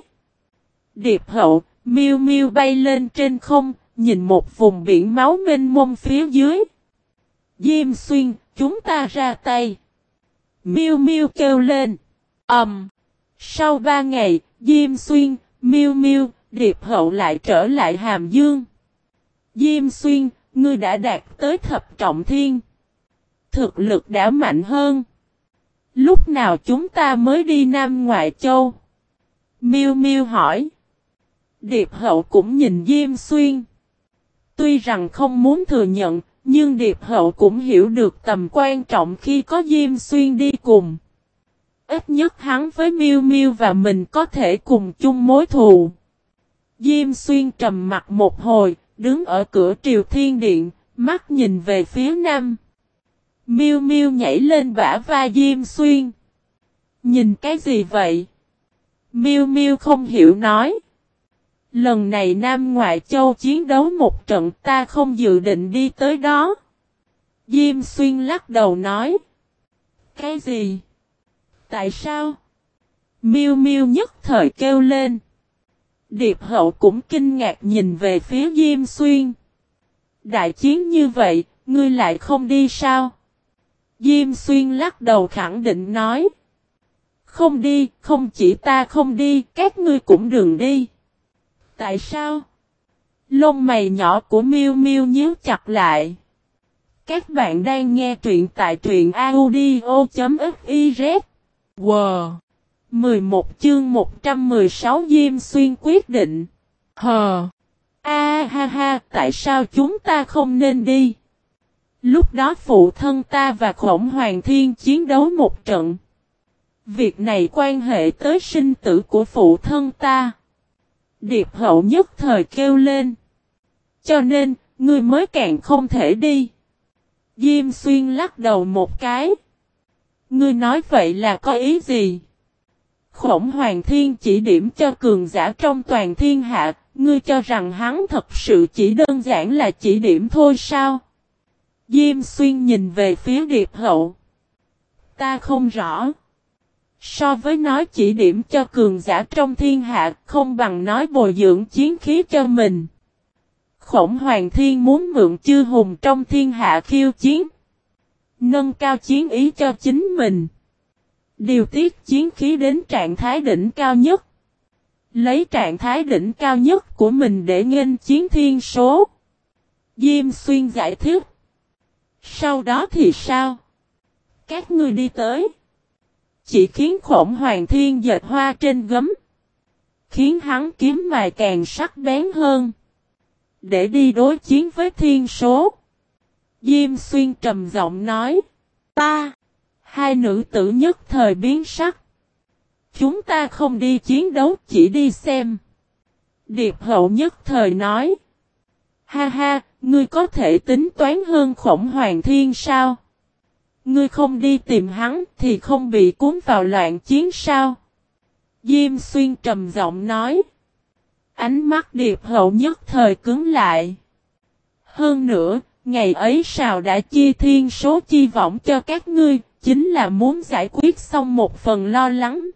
Điệp hậu, miu miu bay lên trên không, nhìn một vùng biển máu mênh mông phía dưới. Diêm xuyên, chúng ta ra tay. miu miu kêu lên. ầm. Um. Sau ba ngày, Diêm xuyên, miu miu, điệp hậu lại trở lại hàm dương. Diêm xuyên, ngươi đã đạt tới thập trọng thiên. Thực lực đã mạnh hơn. Lúc nào chúng ta mới đi Nam Ngoại Châu? Miêu Miêu hỏi. Điệp hậu cũng nhìn Diêm Xuyên. Tuy rằng không muốn thừa nhận, nhưng Điệp hậu cũng hiểu được tầm quan trọng khi có Diêm Xuyên đi cùng. Ít nhất hắn với Miêu Miêu và mình có thể cùng chung mối thù. Diêm Xuyên trầm mặt một hồi, đứng ở cửa Triều Thiên Điện, mắt nhìn về phía nam. Miêu Miêu nhảy lên bả vai Diêm Xuyên. Nhìn cái gì vậy? Miêu Miêu không hiểu nói. Lần này Nam Ngoại Châu chiến đấu một trận ta không dự định đi tới đó. Diêm Xuyên lắc đầu nói. Cái gì? Tại sao? Miêu Miêu nhất thời kêu lên. Điệp hậu cũng kinh ngạc nhìn về phía Diêm Xuyên. Đại chiến như vậy, ngươi lại không đi sao? Diêm Xuyên lắc đầu khẳng định nói. Không đi, không chỉ ta không đi, các ngươi cũng đừng đi. Tại sao? Lông mày nhỏ của Miu Miu nhíu chặt lại. Các bạn đang nghe truyện tại truyện audio.fif Wow! 11 chương 116 Diêm Xuyên quyết định. Hờ! A ha ha, tại sao chúng ta không nên đi? Lúc đó phụ thân ta và khổng hoàng thiên chiến đấu một trận. Việc này quan hệ tới sinh tử của phụ thân ta. Điệp hậu nhất thời kêu lên. Cho nên, ngươi mới càng không thể đi. Diêm xuyên lắc đầu một cái. Ngươi nói vậy là có ý gì? Khổng hoàng thiên chỉ điểm cho cường giả trong toàn thiên hạ, ngươi cho rằng hắn thật sự chỉ đơn giản là chỉ điểm thôi sao? Diêm xuyên nhìn về phía điệp hậu. Ta không rõ. So với nói chỉ điểm cho cường giả trong thiên hạ không bằng nói bồi dưỡng chiến khí cho mình. Khổng hoàng thiên muốn mượn chư hùng trong thiên hạ khiêu chiến. Nâng cao chiến ý cho chính mình. Điều tiết chiến khí đến trạng thái đỉnh cao nhất. Lấy trạng thái đỉnh cao nhất của mình để nghênh chiến thiên số. Diêm xuyên giải thích. Sau đó thì sao? Các ngươi đi tới. Chỉ khiến khổng hoàng thiên dệt hoa trên gấm. Khiến hắn kiếm mài càng sắc bén hơn. Để đi đối chiến với thiên số. Diêm xuyên trầm giọng nói. Ta. Hai nữ tử nhất thời biến sắc. Chúng ta không đi chiến đấu chỉ đi xem. Điệp hậu nhất thời nói. Ha ha, ngươi có thể tính toán hơn khổng hoàng thiên sao? Ngươi không đi tìm hắn thì không bị cuốn vào loạn chiến sao? Diêm xuyên trầm giọng nói. Ánh mắt điệp hậu nhất thời cứng lại. Hơn nữa, ngày ấy sao đã chia thiên số chi vọng cho các ngươi, chính là muốn giải quyết xong một phần lo lắng.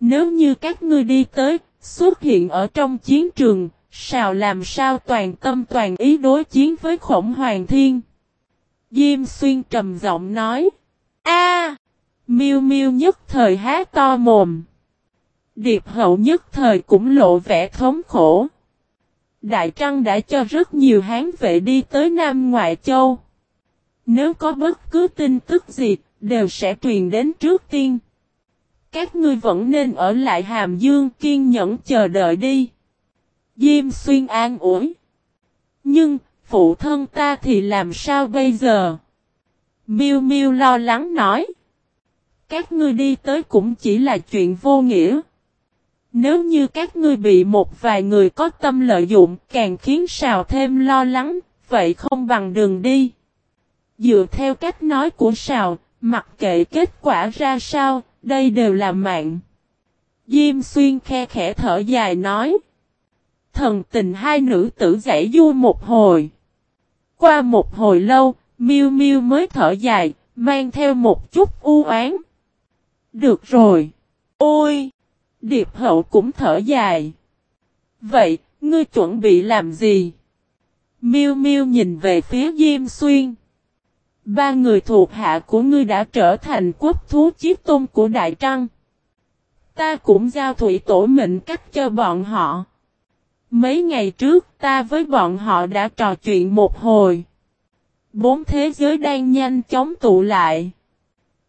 Nếu như các ngươi đi tới, xuất hiện ở trong chiến trường, sao làm sao toàn tâm toàn ý đối chiến với khổng hoàng thiên. Diêm xuyên trầm giọng nói. A, miêu miêu nhất thời há to mồm. Điệp hậu nhất thời cũng lộ vẻ thống khổ. Đại Trăng đã cho rất nhiều hán vệ đi tới Nam Ngoại Châu. Nếu có bất cứ tin tức gì, đều sẽ truyền đến trước tiên. Các ngươi vẫn nên ở lại Hàm Dương kiên nhẫn chờ đợi đi. Diêm xuyên an ủi. Nhưng, phụ thân ta thì làm sao bây giờ? Miu Miu lo lắng nói. Các ngươi đi tới cũng chỉ là chuyện vô nghĩa. Nếu như các ngươi bị một vài người có tâm lợi dụng càng khiến sào thêm lo lắng, vậy không bằng đường đi. Dựa theo cách nói của sào, mặc kệ kết quả ra sao, đây đều là mạng. Diêm xuyên khe khẽ thở dài nói. Thần tình hai nữ tử giải du một hồi. Qua một hồi lâu, miêu miêu mới thở dài, mang theo một chút u oán. Được rồi. Ôi! Điệp hậu cũng thở dài. Vậy, ngươi chuẩn bị làm gì? Miêu miêu nhìn về phía Diêm Xuyên. Ba người thuộc hạ của ngươi đã trở thành quốc thú chiếc tôn của Đại Trăng. Ta cũng giao thủy tổ mệnh cách cho bọn họ. Mấy ngày trước ta với bọn họ đã trò chuyện một hồi. Bốn thế giới đang nhanh chóng tụ lại.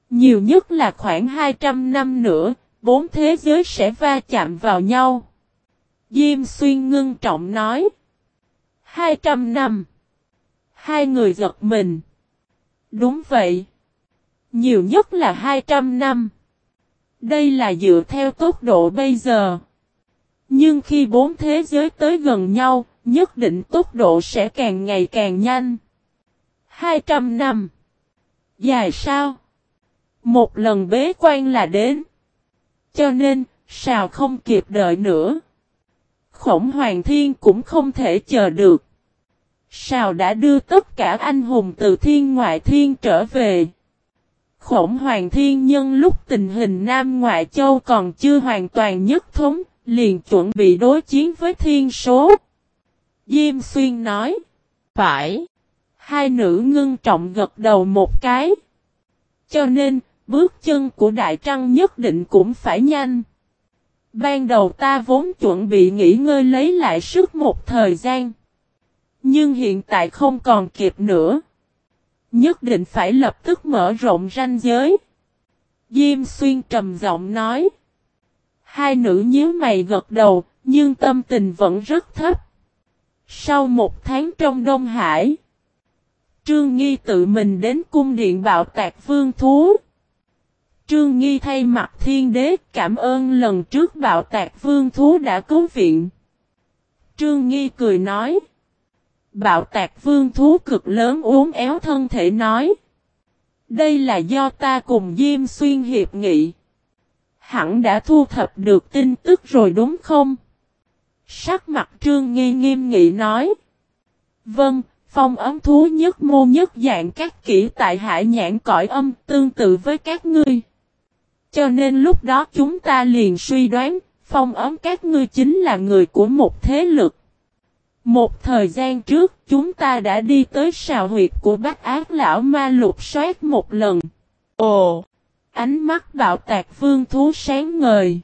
Nhiều nhất là khoảng 200 năm nữa, bốn thế giới sẽ va chạm vào nhau. Diêm xuyên ngưng trọng nói. 200 năm. Hai người giật mình. Đúng vậy. Nhiều nhất là 200 năm. Đây là dựa theo tốc độ bây giờ. Nhưng khi bốn thế giới tới gần nhau, nhất định tốc độ sẽ càng ngày càng nhanh. 200 năm. Dài sao? Một lần bế quan là đến. Cho nên, sao không kịp đợi nữa. Khổng Hoàng Thiên cũng không thể chờ được. Sào đã đưa tất cả anh hùng từ thiên ngoại thiên trở về. Khổng Hoàng Thiên Nhân lúc tình hình Nam Ngoại Châu còn chưa hoàn toàn nhất thống, liền chuẩn bị đối chiến với thiên số. Diêm Xuyên nói, phải. Hai nữ ngưng trọng gật đầu một cái. Cho nên, bước chân của Đại Trăng nhất định cũng phải nhanh. Ban đầu ta vốn chuẩn bị nghỉ ngơi lấy lại sức một thời gian. Nhưng hiện tại không còn kịp nữa. Nhất định phải lập tức mở rộng ranh giới. Diêm xuyên trầm giọng nói. Hai nữ nhíu mày gật đầu, nhưng tâm tình vẫn rất thấp. Sau một tháng trong Đông Hải, Trương Nghi tự mình đến cung điện bạo tạc vương thú. Trương Nghi thay mặt thiên đế cảm ơn lần trước bạo tạc vương thú đã cứu viện. Trương Nghi cười nói. Bạo tạc vương thú cực lớn uống éo thân thể nói. Đây là do ta cùng Diêm Xuyên hiệp nghị. Hẳn đã thu thập được tin tức rồi đúng không? Sắc mặt trương nghi nghiêm nghị nói. Vâng, phong ấm thú nhất mô nhất dạng các kỹ tại hải nhãn cõi âm tương tự với các ngươi. Cho nên lúc đó chúng ta liền suy đoán, phong ấm các ngươi chính là người của một thế lực. Một thời gian trước, chúng ta đã đi tới sào huyệt của bác ác lão ma lục soát một lần. Ồ! Ánh mắt bạo tạc vương thú sáng ngời.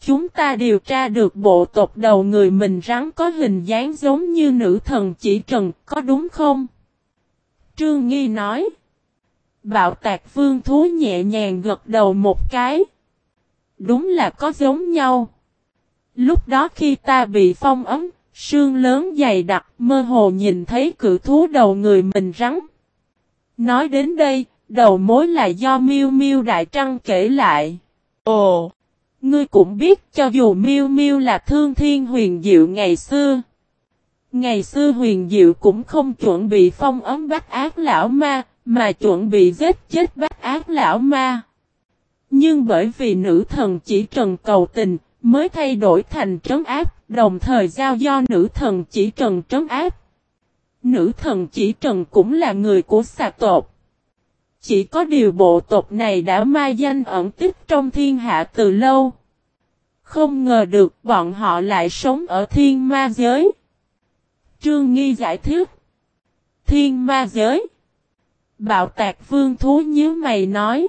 Chúng ta điều tra được bộ tộc đầu người mình rắn có hình dáng giống như nữ thần chỉ trần, có đúng không? Trương Nghi nói. Bạo tạc vương thú nhẹ nhàng gật đầu một cái. Đúng là có giống nhau. Lúc đó khi ta bị phong ấm, Sương lớn dày đặc mơ hồ nhìn thấy cự thú đầu người mình rắn. Nói đến đây, đầu mối là do miêu miêu Đại Trăng kể lại. Ồ, ngươi cũng biết cho dù miêu miêu là thương thiên huyền diệu ngày xưa. Ngày xưa huyền diệu cũng không chuẩn bị phong ấm bắt ác lão ma, mà chuẩn bị giết chết bác ác lão ma. Nhưng bởi vì nữ thần chỉ trần cầu tình, mới thay đổi thành trấn áp đồng thời giao do nữ thần chỉ trần trấn áp. Nữ thần chỉ trần cũng là người của xà tộc. Chỉ có điều bộ tộc này đã mai danh ẩn tích trong thiên hạ từ lâu. Không ngờ được bọn họ lại sống ở thiên ma giới. Trương Nghi giải thích. Thiên ma giới. Bạo tạc vương thú nhớ mày nói.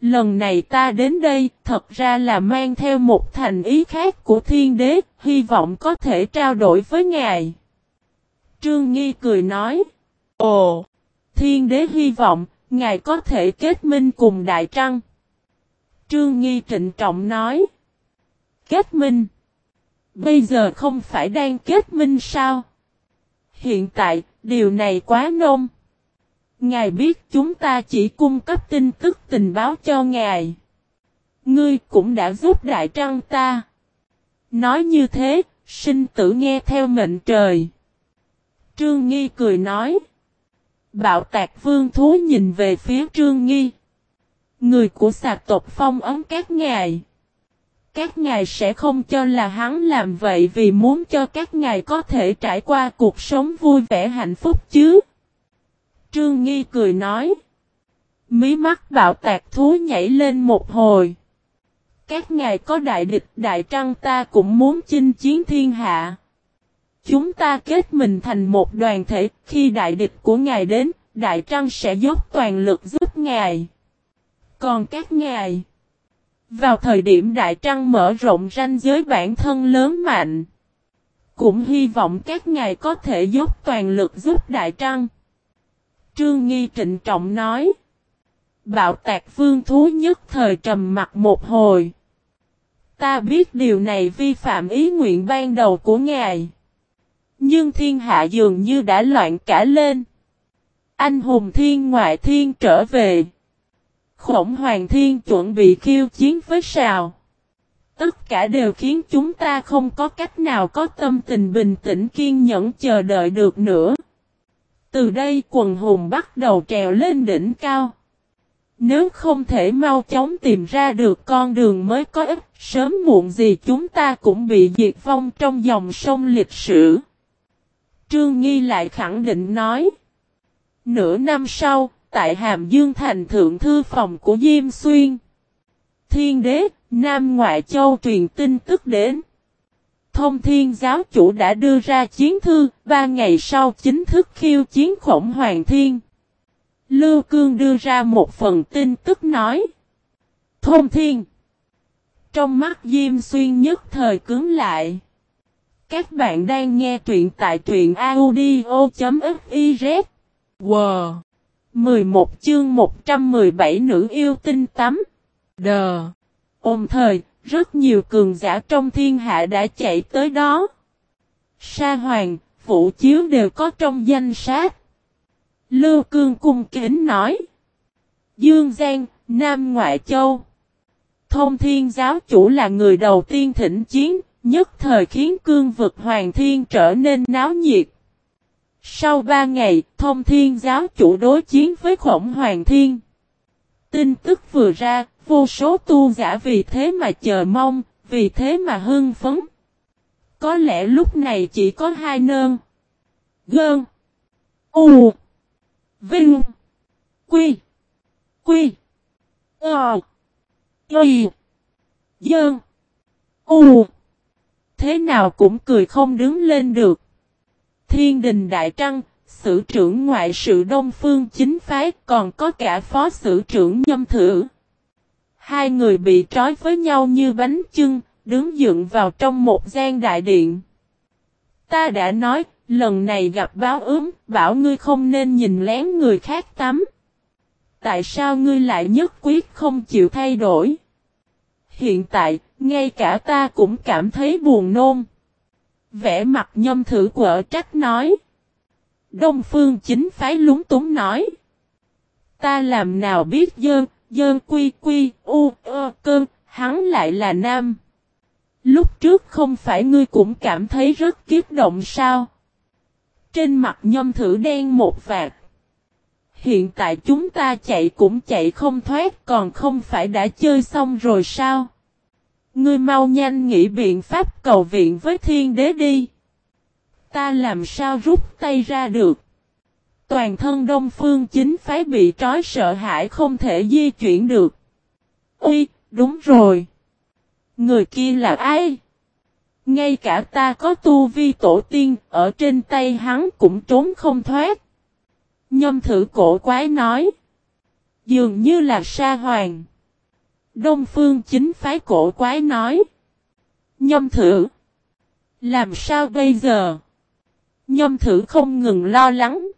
Lần này ta đến đây thật ra là mang theo một thành ý khác của thiên đế, hy vọng có thể trao đổi với ngài. Trương Nghi cười nói. Ồ, thiên đế hy vọng, ngài có thể kết minh cùng Đại Trăng. Trương Nghi trịnh trọng nói. Kết minh? Bây giờ không phải đang kết minh sao? Hiện tại, điều này quá nông. Ngài biết chúng ta chỉ cung cấp tin tức tình báo cho ngài. Ngươi cũng đã giúp đại trăng ta. Nói như thế, sinh tử nghe theo mệnh trời. Trương Nghi cười nói. Bạo tạc vương thú nhìn về phía Trương Nghi. Người của sạc tộc phong ấm các ngài. Các ngài sẽ không cho là hắn làm vậy vì muốn cho các ngài có thể trải qua cuộc sống vui vẻ hạnh phúc chứ. Trương Nghi cười nói. Mí mắt bạo tạc thú nhảy lên một hồi. Các ngài có đại địch đại trăng ta cũng muốn chinh chiến thiên hạ. Chúng ta kết mình thành một đoàn thể, khi đại địch của ngài đến, đại trăng sẽ dốc toàn lực giúp ngài. Còn các ngài, vào thời điểm đại trăng mở rộng ranh giới bản thân lớn mạnh, cũng hy vọng các ngài có thể dốc toàn lực giúp đại trăng. Trương Nghi trịnh trọng nói. Bạo tạc vương thú nhất thời trầm mặt một hồi. Ta biết điều này vi phạm ý nguyện ban đầu của ngài. Nhưng thiên hạ dường như đã loạn cả lên. Anh hùng thiên ngoại thiên trở về. Khổng hoàng thiên chuẩn bị khiêu chiến với sào. Tất cả đều khiến chúng ta không có cách nào có tâm tình bình tĩnh kiên nhẫn chờ đợi được nữa. Từ đây quần hùng bắt đầu trèo lên đỉnh cao. Nếu không thể mau chóng tìm ra được con đường mới có ích, sớm muộn gì chúng ta cũng bị diệt vong trong dòng sông lịch sử. Trương Nghi lại khẳng định nói. Nửa năm sau, tại Hàm Dương Thành Thượng Thư Phòng của Diêm Xuyên. Thiên đế, Nam Ngoại Châu truyền tin tức đến. Thông thiên giáo chủ đã đưa ra chiến thư, ba ngày sau chính thức khiêu chiến khổng hoàng thiên. Lưu Cương đưa ra một phần tin tức nói. Thông thiên. Trong mắt Diêm Xuyên nhất thời cứng lại. Các bạn đang nghe truyện tại truyện audio.fiz. Wow! 11 chương 117 nữ yêu tinh tắm. Đờ! Ôm thời, rất nhiều cường giả trong thiên hạ đã chạy tới đó. Sa Hoàng, Vũ Chiếu đều có trong danh sách. Lưu Cương cung kính nói. Dương Giang, Nam Ngoại Châu. Thông Thiên Giáo Chủ là người đầu tiên thỉnh chiến, nhất thời khiến cương vực Hoàng Thiên trở nên náo nhiệt. Sau ba ngày, Thông Thiên Giáo Chủ đối chiến với Khổng Hoàng Thiên. Tin tức vừa ra, vô số tu giả vì thế mà chờ mong, vì thế mà hưng phấn. Có lẽ lúc này chỉ có hai nơn. Gơn. U. Vinh. Quy. Quy. Ờ. Y. Dơn. U. Thế nào cũng cười không đứng lên được. Thiên đình Đại Trăng, sử trưởng ngoại sự Đông Phương chính phái còn có cả phó sử trưởng nhâm thử. Hai người bị trói với nhau như bánh chưng, đứng dựng vào trong một gian đại điện. Ta đã nói, lần này gặp báo ướm, bảo ngươi không nên nhìn lén người khác tắm. Tại sao ngươi lại nhất quyết không chịu thay đổi? Hiện tại, ngay cả ta cũng cảm thấy buồn nôn. Vẽ mặt nhâm thử quở trách nói. Đông phương chính phái lúng túng nói. Ta làm nào biết dơn, dơn quy quy, u, ơ, cơn, hắn lại là nam. Lúc trước không phải ngươi cũng cảm thấy rất kiếp động sao? Trên mặt nhâm thử đen một vạt. Hiện tại chúng ta chạy cũng chạy không thoát còn không phải đã chơi xong rồi sao? Ngươi mau nhanh nghĩ biện pháp cầu viện với thiên đế đi. Ta làm sao rút tay ra được? Toàn thân đông phương chính phái bị trói sợ hãi không thể di chuyển được. Ui, đúng rồi. Người kia là ai? Ngay cả ta có tu vi tổ tiên, ở trên tay hắn cũng trốn không thoát. Nhâm thử cổ quái nói. Dường như là sa hoàng. Đông phương chính phái cổ quái nói. Nhâm thử. Làm sao bây giờ? Nhâm thử không ngừng lo lắng.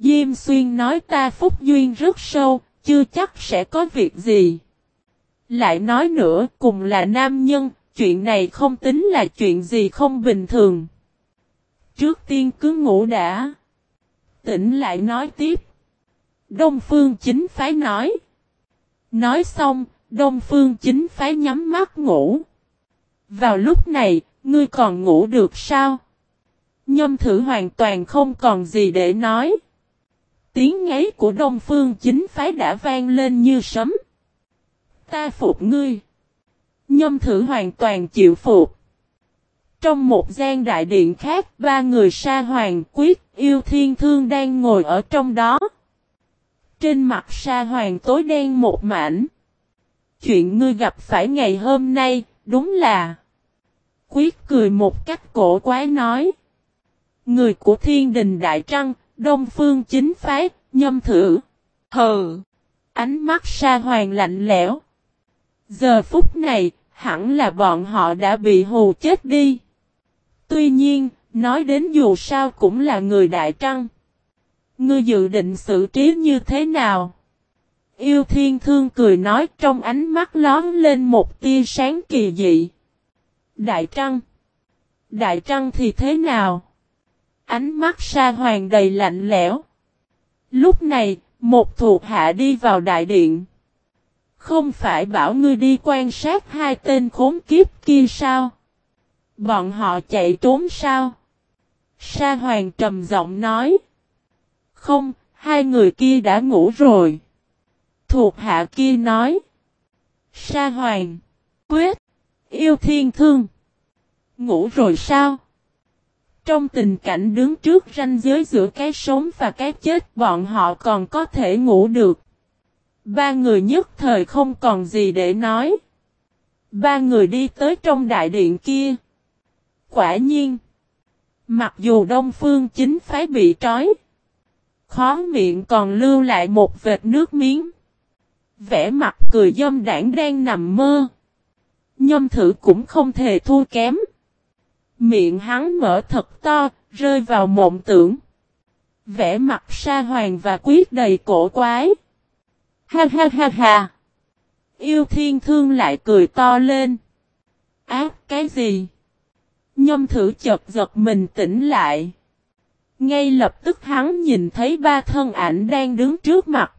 Diêm xuyên nói ta phúc duyên rất sâu, chưa chắc sẽ có việc gì. Lại nói nữa, cùng là nam nhân, chuyện này không tính là chuyện gì không bình thường. Trước tiên cứ ngủ đã. Tỉnh lại nói tiếp. Đông phương chính phái nói. Nói xong, Đông Phương chính phái nhắm mắt ngủ. Vào lúc này, ngươi còn ngủ được sao? Nhâm thử hoàn toàn không còn gì để nói. Tiếng ngáy của Đông Phương chính phái đã vang lên như sấm. Ta phục ngươi. Nhâm thử hoàn toàn chịu phục. Trong một gian đại điện khác, ba người sa hoàng quyết yêu thiên thương đang ngồi ở trong đó. Trên mặt sa hoàng tối đen một mảnh. Chuyện ngươi gặp phải ngày hôm nay, đúng là... Quyết cười một cách cổ quái nói. Người của thiên đình đại trăng, đông phương chính phái, nhâm thử. Hờ! Ánh mắt sa hoàng lạnh lẽo. Giờ phút này, hẳn là bọn họ đã bị hù chết đi. Tuy nhiên, nói đến dù sao cũng là người đại trăng. Ngươi dự định xử trí như thế nào? Yêu thiên thương cười nói trong ánh mắt lón lên một tia sáng kỳ dị. Đại trăng. Đại trăng thì thế nào? Ánh mắt sa hoàng đầy lạnh lẽo. Lúc này, một thuộc hạ đi vào đại điện. Không phải bảo ngươi đi quan sát hai tên khốn kiếp kia sao? Bọn họ chạy trốn sao? Sa hoàng trầm giọng nói. Không, hai người kia đã ngủ rồi. Thuộc hạ kia nói. Sa hoàng. Quyết. Yêu thiên thương. Ngủ rồi sao? Trong tình cảnh đứng trước ranh giới giữa cái sống và cái chết, bọn họ còn có thể ngủ được. Ba người nhất thời không còn gì để nói. Ba người đi tới trong đại điện kia. Quả nhiên. Mặc dù Đông Phương chính phái bị trói. Khó miệng còn lưu lại một vệt nước miếng. Vẽ mặt cười dâm đảng đang nằm mơ. Nhâm thử cũng không thể thua kém. Miệng hắn mở thật to, rơi vào mộng tưởng. Vẽ mặt sa hoàng và quyết đầy cổ quái. Ha ha ha ha. Yêu thiên thương lại cười to lên. Ác cái gì? Nhâm thử chợt giật mình tỉnh lại. Ngay lập tức hắn nhìn thấy ba thân ảnh đang đứng trước mặt.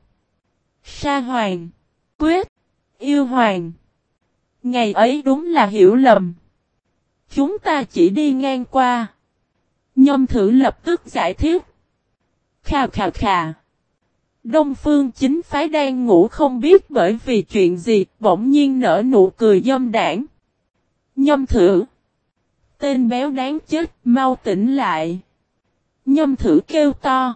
Sa hoàng. Quyết. Yêu hoàng. Ngày ấy đúng là hiểu lầm. Chúng ta chỉ đi ngang qua. Nhâm thử lập tức giải thích. Khà khà khà. Đông phương chính phái đang ngủ không biết bởi vì chuyện gì, bỗng nhiên nở nụ cười dâm đảng. Nhâm thử. Tên béo đáng chết, mau tỉnh lại. Nhâm thử kêu to.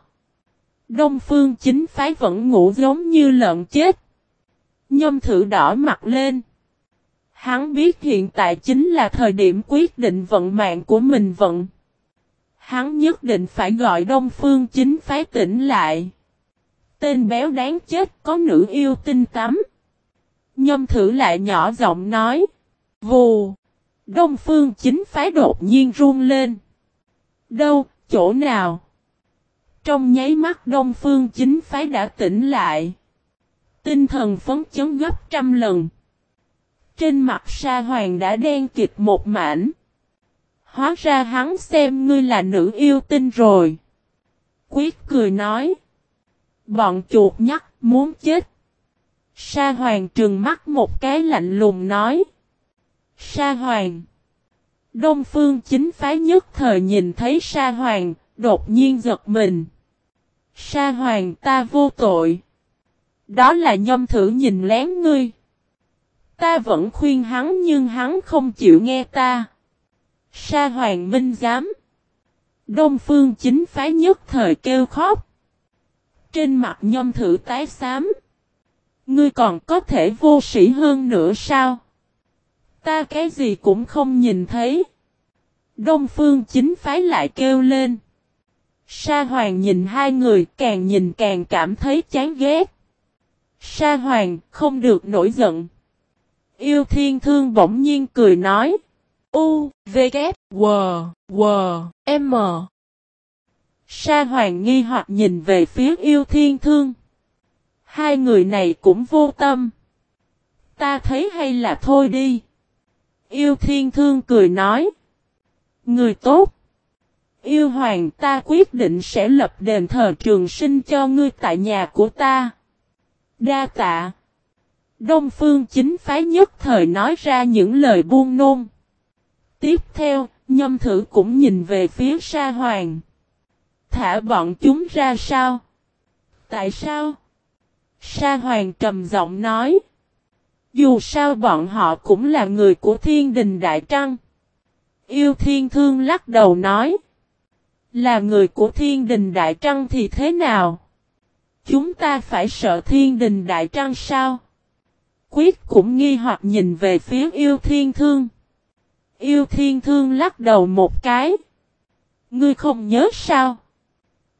Đông phương chính phái vẫn ngủ giống như lợn chết. Nhâm thử đỏ mặt lên. Hắn biết hiện tại chính là thời điểm quyết định vận mạng của mình vận. Hắn nhất định phải gọi Đông Phương chính phái tỉnh lại. Tên béo đáng chết có nữ yêu tinh tắm. Nhâm thử lại nhỏ giọng nói. Vù. Đông Phương chính phái đột nhiên run lên. Đâu, chỗ nào? Trong nháy mắt Đông Phương chính phái đã tỉnh lại. Tinh thần phấn chấn gấp trăm lần. Trên mặt sa hoàng đã đen kịch một mảnh. Hóa ra hắn xem ngươi là nữ yêu tinh rồi. Quyết cười nói. Bọn chuột nhắc muốn chết. Sa hoàng trừng mắt một cái lạnh lùng nói. Sa hoàng. Đông phương chính phái nhất thời nhìn thấy sa hoàng, đột nhiên giật mình. Sa hoàng ta vô tội. Đó là nhâm thử nhìn lén ngươi. Ta vẫn khuyên hắn nhưng hắn không chịu nghe ta. Sa hoàng minh dám. Đông phương chính phái nhất thời kêu khóc. Trên mặt nhâm thử tái xám. Ngươi còn có thể vô sĩ hơn nữa sao? Ta cái gì cũng không nhìn thấy. Đông phương chính phái lại kêu lên. Sa hoàng nhìn hai người, càng nhìn càng cảm thấy chán ghét. Sa hoàng không được nổi giận. Yêu thiên thương bỗng nhiên cười nói. U, V, K, W, W, M. Sa hoàng nghi hoặc nhìn về phía yêu thiên thương. Hai người này cũng vô tâm. Ta thấy hay là thôi đi. Yêu thiên thương cười nói. Người tốt. Yêu hoàng ta quyết định sẽ lập đền thờ trường sinh cho ngươi tại nhà của ta. Đa tạ. Đông phương chính phái nhất thời nói ra những lời buông nôn. Tiếp theo, nhâm thử cũng nhìn về phía sa hoàng. Thả bọn chúng ra sao? Tại sao? Sa hoàng trầm giọng nói. Dù sao bọn họ cũng là người của thiên đình Đại Trăng. Yêu thiên thương lắc đầu nói. Là người của thiên đình Đại Trăng thì thế nào? Chúng ta phải sợ thiên đình Đại Trăng sao? Quyết cũng nghi hoặc nhìn về phía yêu thiên thương. Yêu thiên thương lắc đầu một cái. Ngươi không nhớ sao?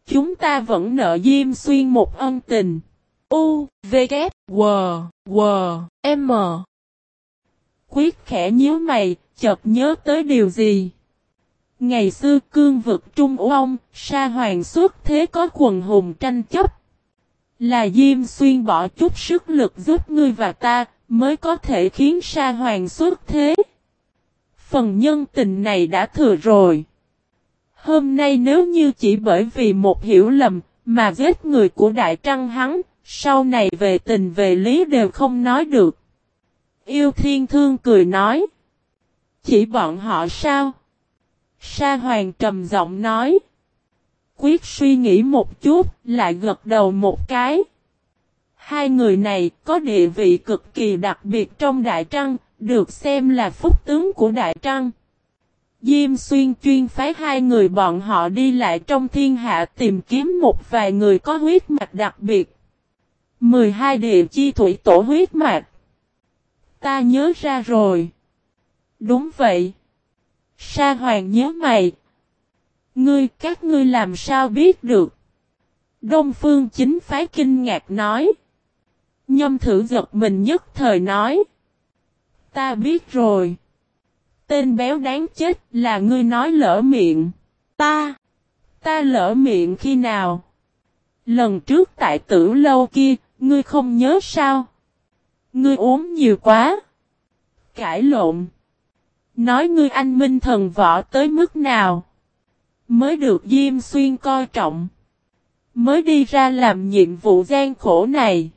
Chúng ta vẫn nợ Diêm Xuyên một ân tình. U, V, K, W, W, M. Quyết khẽ nhíu mày, chợt nhớ tới điều gì. Ngày xưa cương vực Trung Ông, Sa Hoàng xuất thế có quần hùng tranh chấp. Là Diêm Xuyên bỏ chút sức lực giúp ngươi và ta, mới có thể khiến Sa Hoàng xuất thế. Phần nhân tình này đã thừa rồi. Hôm nay nếu như chỉ bởi vì một hiểu lầm, mà giết người của Đại Trăng hắn, sau này về tình về lý đều không nói được. Yêu Thiên Thương cười nói. Chỉ bọn họ sao? Sa Hoàng trầm giọng nói. Quyết suy nghĩ một chút, lại gật đầu một cái. Hai người này có địa vị cực kỳ đặc biệt trong Đại Trăng, được xem là phúc tướng của Đại Trăng. Diêm xuyên chuyên phái hai người bọn họ đi lại trong thiên hạ tìm kiếm một vài người có huyết mạch đặc biệt. 12 địa chi thủy tổ huyết mạch. Ta nhớ ra rồi. Đúng vậy. Sa hoàng nhớ mày. Ngươi các ngươi làm sao biết được. Đông phương chính phái kinh ngạc nói. Nhâm thử giật mình nhất thời nói. Ta biết rồi. Tên béo đáng chết là ngươi nói lỡ miệng. Ta. Ta lỡ miệng khi nào? Lần trước tại tử lâu kia, ngươi không nhớ sao? Ngươi uống nhiều quá. Cãi lộn. Nói ngươi anh minh thần võ tới mức nào? Mới được Diêm Xuyên coi trọng. Mới đi ra làm nhiệm vụ gian khổ này.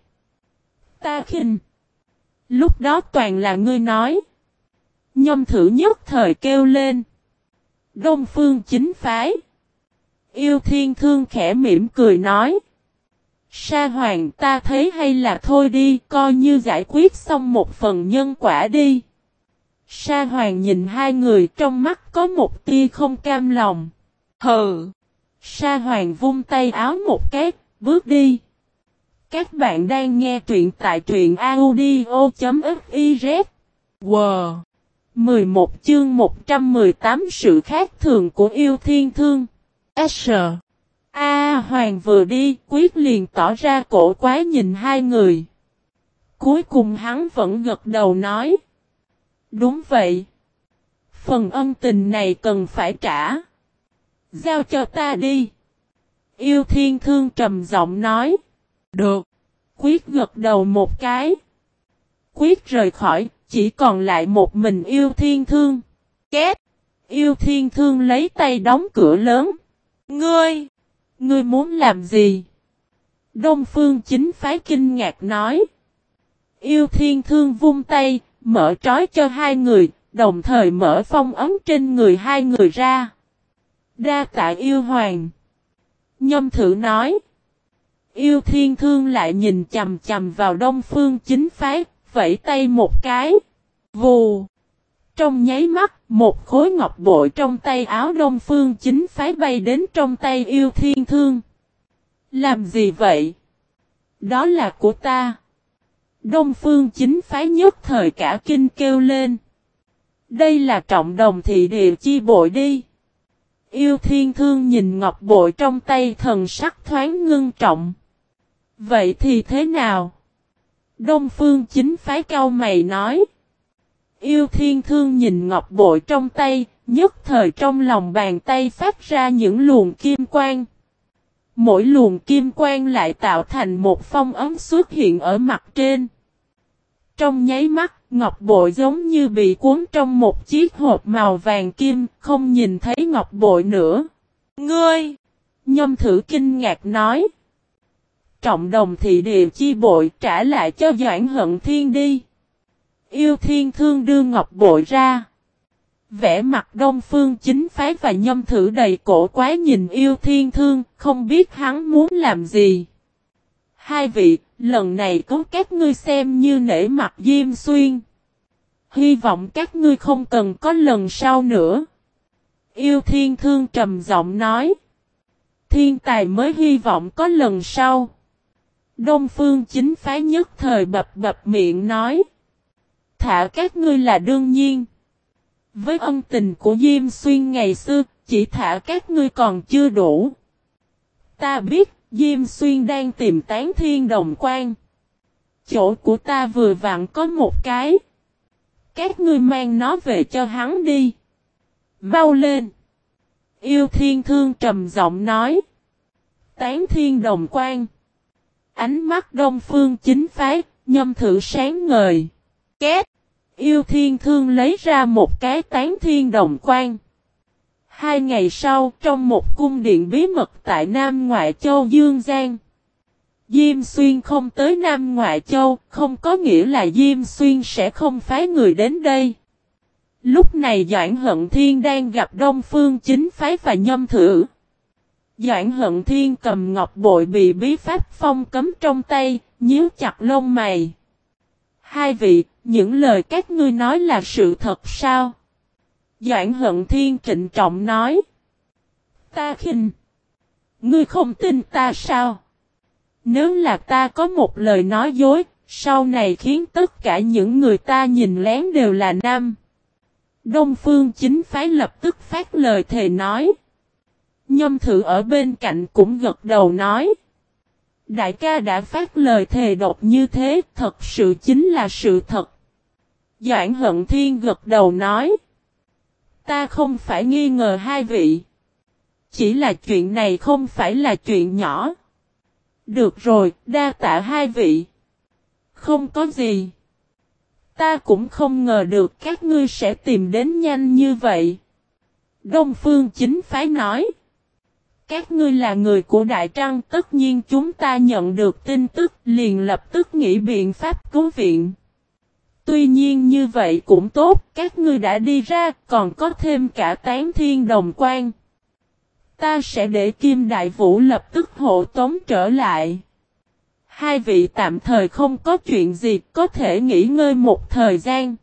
Ta khinh. Lúc đó toàn là ngươi nói. Nhâm thử nhất thời kêu lên. Đông phương chính phái. Yêu thiên thương khẽ mỉm cười nói. Sa hoàng ta thấy hay là thôi đi, coi như giải quyết xong một phần nhân quả đi. Sa hoàng nhìn hai người trong mắt có một tia không cam lòng. Hừ! Sa hoàng vung tay áo một cái, bước đi. Các bạn đang nghe truyện tại truyện audio.fiz. Wow! 11 chương 118 sự khác thường của yêu thiên thương. S. A Hoàng vừa đi, quyết liền tỏ ra cổ quái nhìn hai người. Cuối cùng hắn vẫn gật đầu nói. Đúng vậy. Phần ân tình này cần phải trả. Giao cho ta đi. Yêu thiên thương trầm giọng nói. Được. Quyết gật đầu một cái. Quyết rời khỏi, chỉ còn lại một mình yêu thiên thương. Két. Yêu thiên thương lấy tay đóng cửa lớn. Ngươi! Ngươi muốn làm gì? Đông phương chính phái kinh ngạc nói. Yêu thiên thương vung tay, mở trói cho hai người, đồng thời mở phong ấm trên người hai người ra. Đa tạ yêu hoàng. Nhâm thử nói. Yêu thiên thương lại nhìn chầm chầm vào đông phương chính phái, vẫy tay một cái. Vù. Trong nháy mắt, một khối ngọc bội trong tay áo đông phương chính phái bay đến trong tay yêu thiên thương. Làm gì vậy? Đó là của ta. Đông phương chính phái nhất thời cả kinh kêu lên. Đây là trọng đồng thị địa chi bội đi. Yêu thiên thương nhìn ngọc bội trong tay thần sắc thoáng ngưng trọng. Vậy thì thế nào? Đông phương chính phái cao mày nói. Yêu thiên thương nhìn ngọc bội trong tay, nhất thời trong lòng bàn tay phát ra những luồng kim quang. Mỗi luồng kim quang lại tạo thành một phong ấm xuất hiện ở mặt trên. Trong nháy mắt, ngọc bội giống như bị cuốn trong một chiếc hộp màu vàng kim, không nhìn thấy ngọc bội nữa. Ngươi! Nhâm thử kinh ngạc nói. trọng đồng thị địa chi bội trả lại cho Doãn Hận Thiên đi. Yêu Thiên Thương đưa ngọc bội ra. Vẽ mặt Đông Phương chính phái và nhâm thử đầy cổ quái nhìn Yêu Thiên Thương, không biết hắn muốn làm gì. Hai vị, lần này có các ngươi xem như nể mặt Diêm Xuyên. Hy vọng các ngươi không cần có lần sau nữa. Yêu Thiên Thương trầm giọng nói. Thiên tài mới hy vọng có lần sau. Đông Phương chính phái nhất thời bập bập miệng nói. Thả các ngươi là đương nhiên. Với ân tình của Diêm Xuyên ngày xưa, chỉ thả các ngươi còn chưa đủ. Ta biết, Diêm Xuyên đang tìm tán thiên đồng quan. Chỗ của ta vừa vặn có một cái. Các ngươi mang nó về cho hắn đi. Mau lên. Yêu thiên thương trầm giọng nói. Tán thiên đồng quan. Ánh mắt đông phương chính phái, nhâm thử sáng ngời. Két. Yêu thiên thương lấy ra một cái tán thiên đồng quan. Hai ngày sau, trong một cung điện bí mật tại Nam Ngoại Châu Dương Giang. Diêm Xuyên không tới Nam Ngoại Châu, không có nghĩa là Diêm Xuyên sẽ không phái người đến đây. Lúc này Doãn Hận Thiên đang gặp Đông Phương chính phái và nhâm thử. Doãn Hận Thiên cầm ngọc bội bị bí pháp phong cấm trong tay, nhíu chặt lông mày. Hai vị, những lời các ngươi nói là sự thật sao? Doãn Hận Thiên trịnh trọng nói. Ta khinh. Ngươi không tin ta sao? Nếu là ta có một lời nói dối, sau này khiến tất cả những người ta nhìn lén đều là nam. Đông Phương chính phái lập tức phát lời thề nói. Nhâm thử ở bên cạnh cũng gật đầu nói. Đại ca đã phát lời thề độc như thế, thật sự chính là sự thật. Doãn hận thiên gật đầu nói. Ta không phải nghi ngờ hai vị. Chỉ là chuyện này không phải là chuyện nhỏ. Được rồi, đa tạ hai vị. Không có gì. Ta cũng không ngờ được các ngươi sẽ tìm đến nhanh như vậy. Đông Phương chính phái nói. Các ngươi là người của Đại Trăng tất nhiên chúng ta nhận được tin tức liền lập tức nghĩ biện pháp cứu viện. Tuy nhiên như vậy cũng tốt, các ngươi đã đi ra, còn có thêm cả tán thiên đồng quan. Ta sẽ để Kim Đại Vũ lập tức hộ tống trở lại. Hai vị tạm thời không có chuyện gì có thể nghỉ ngơi một thời gian.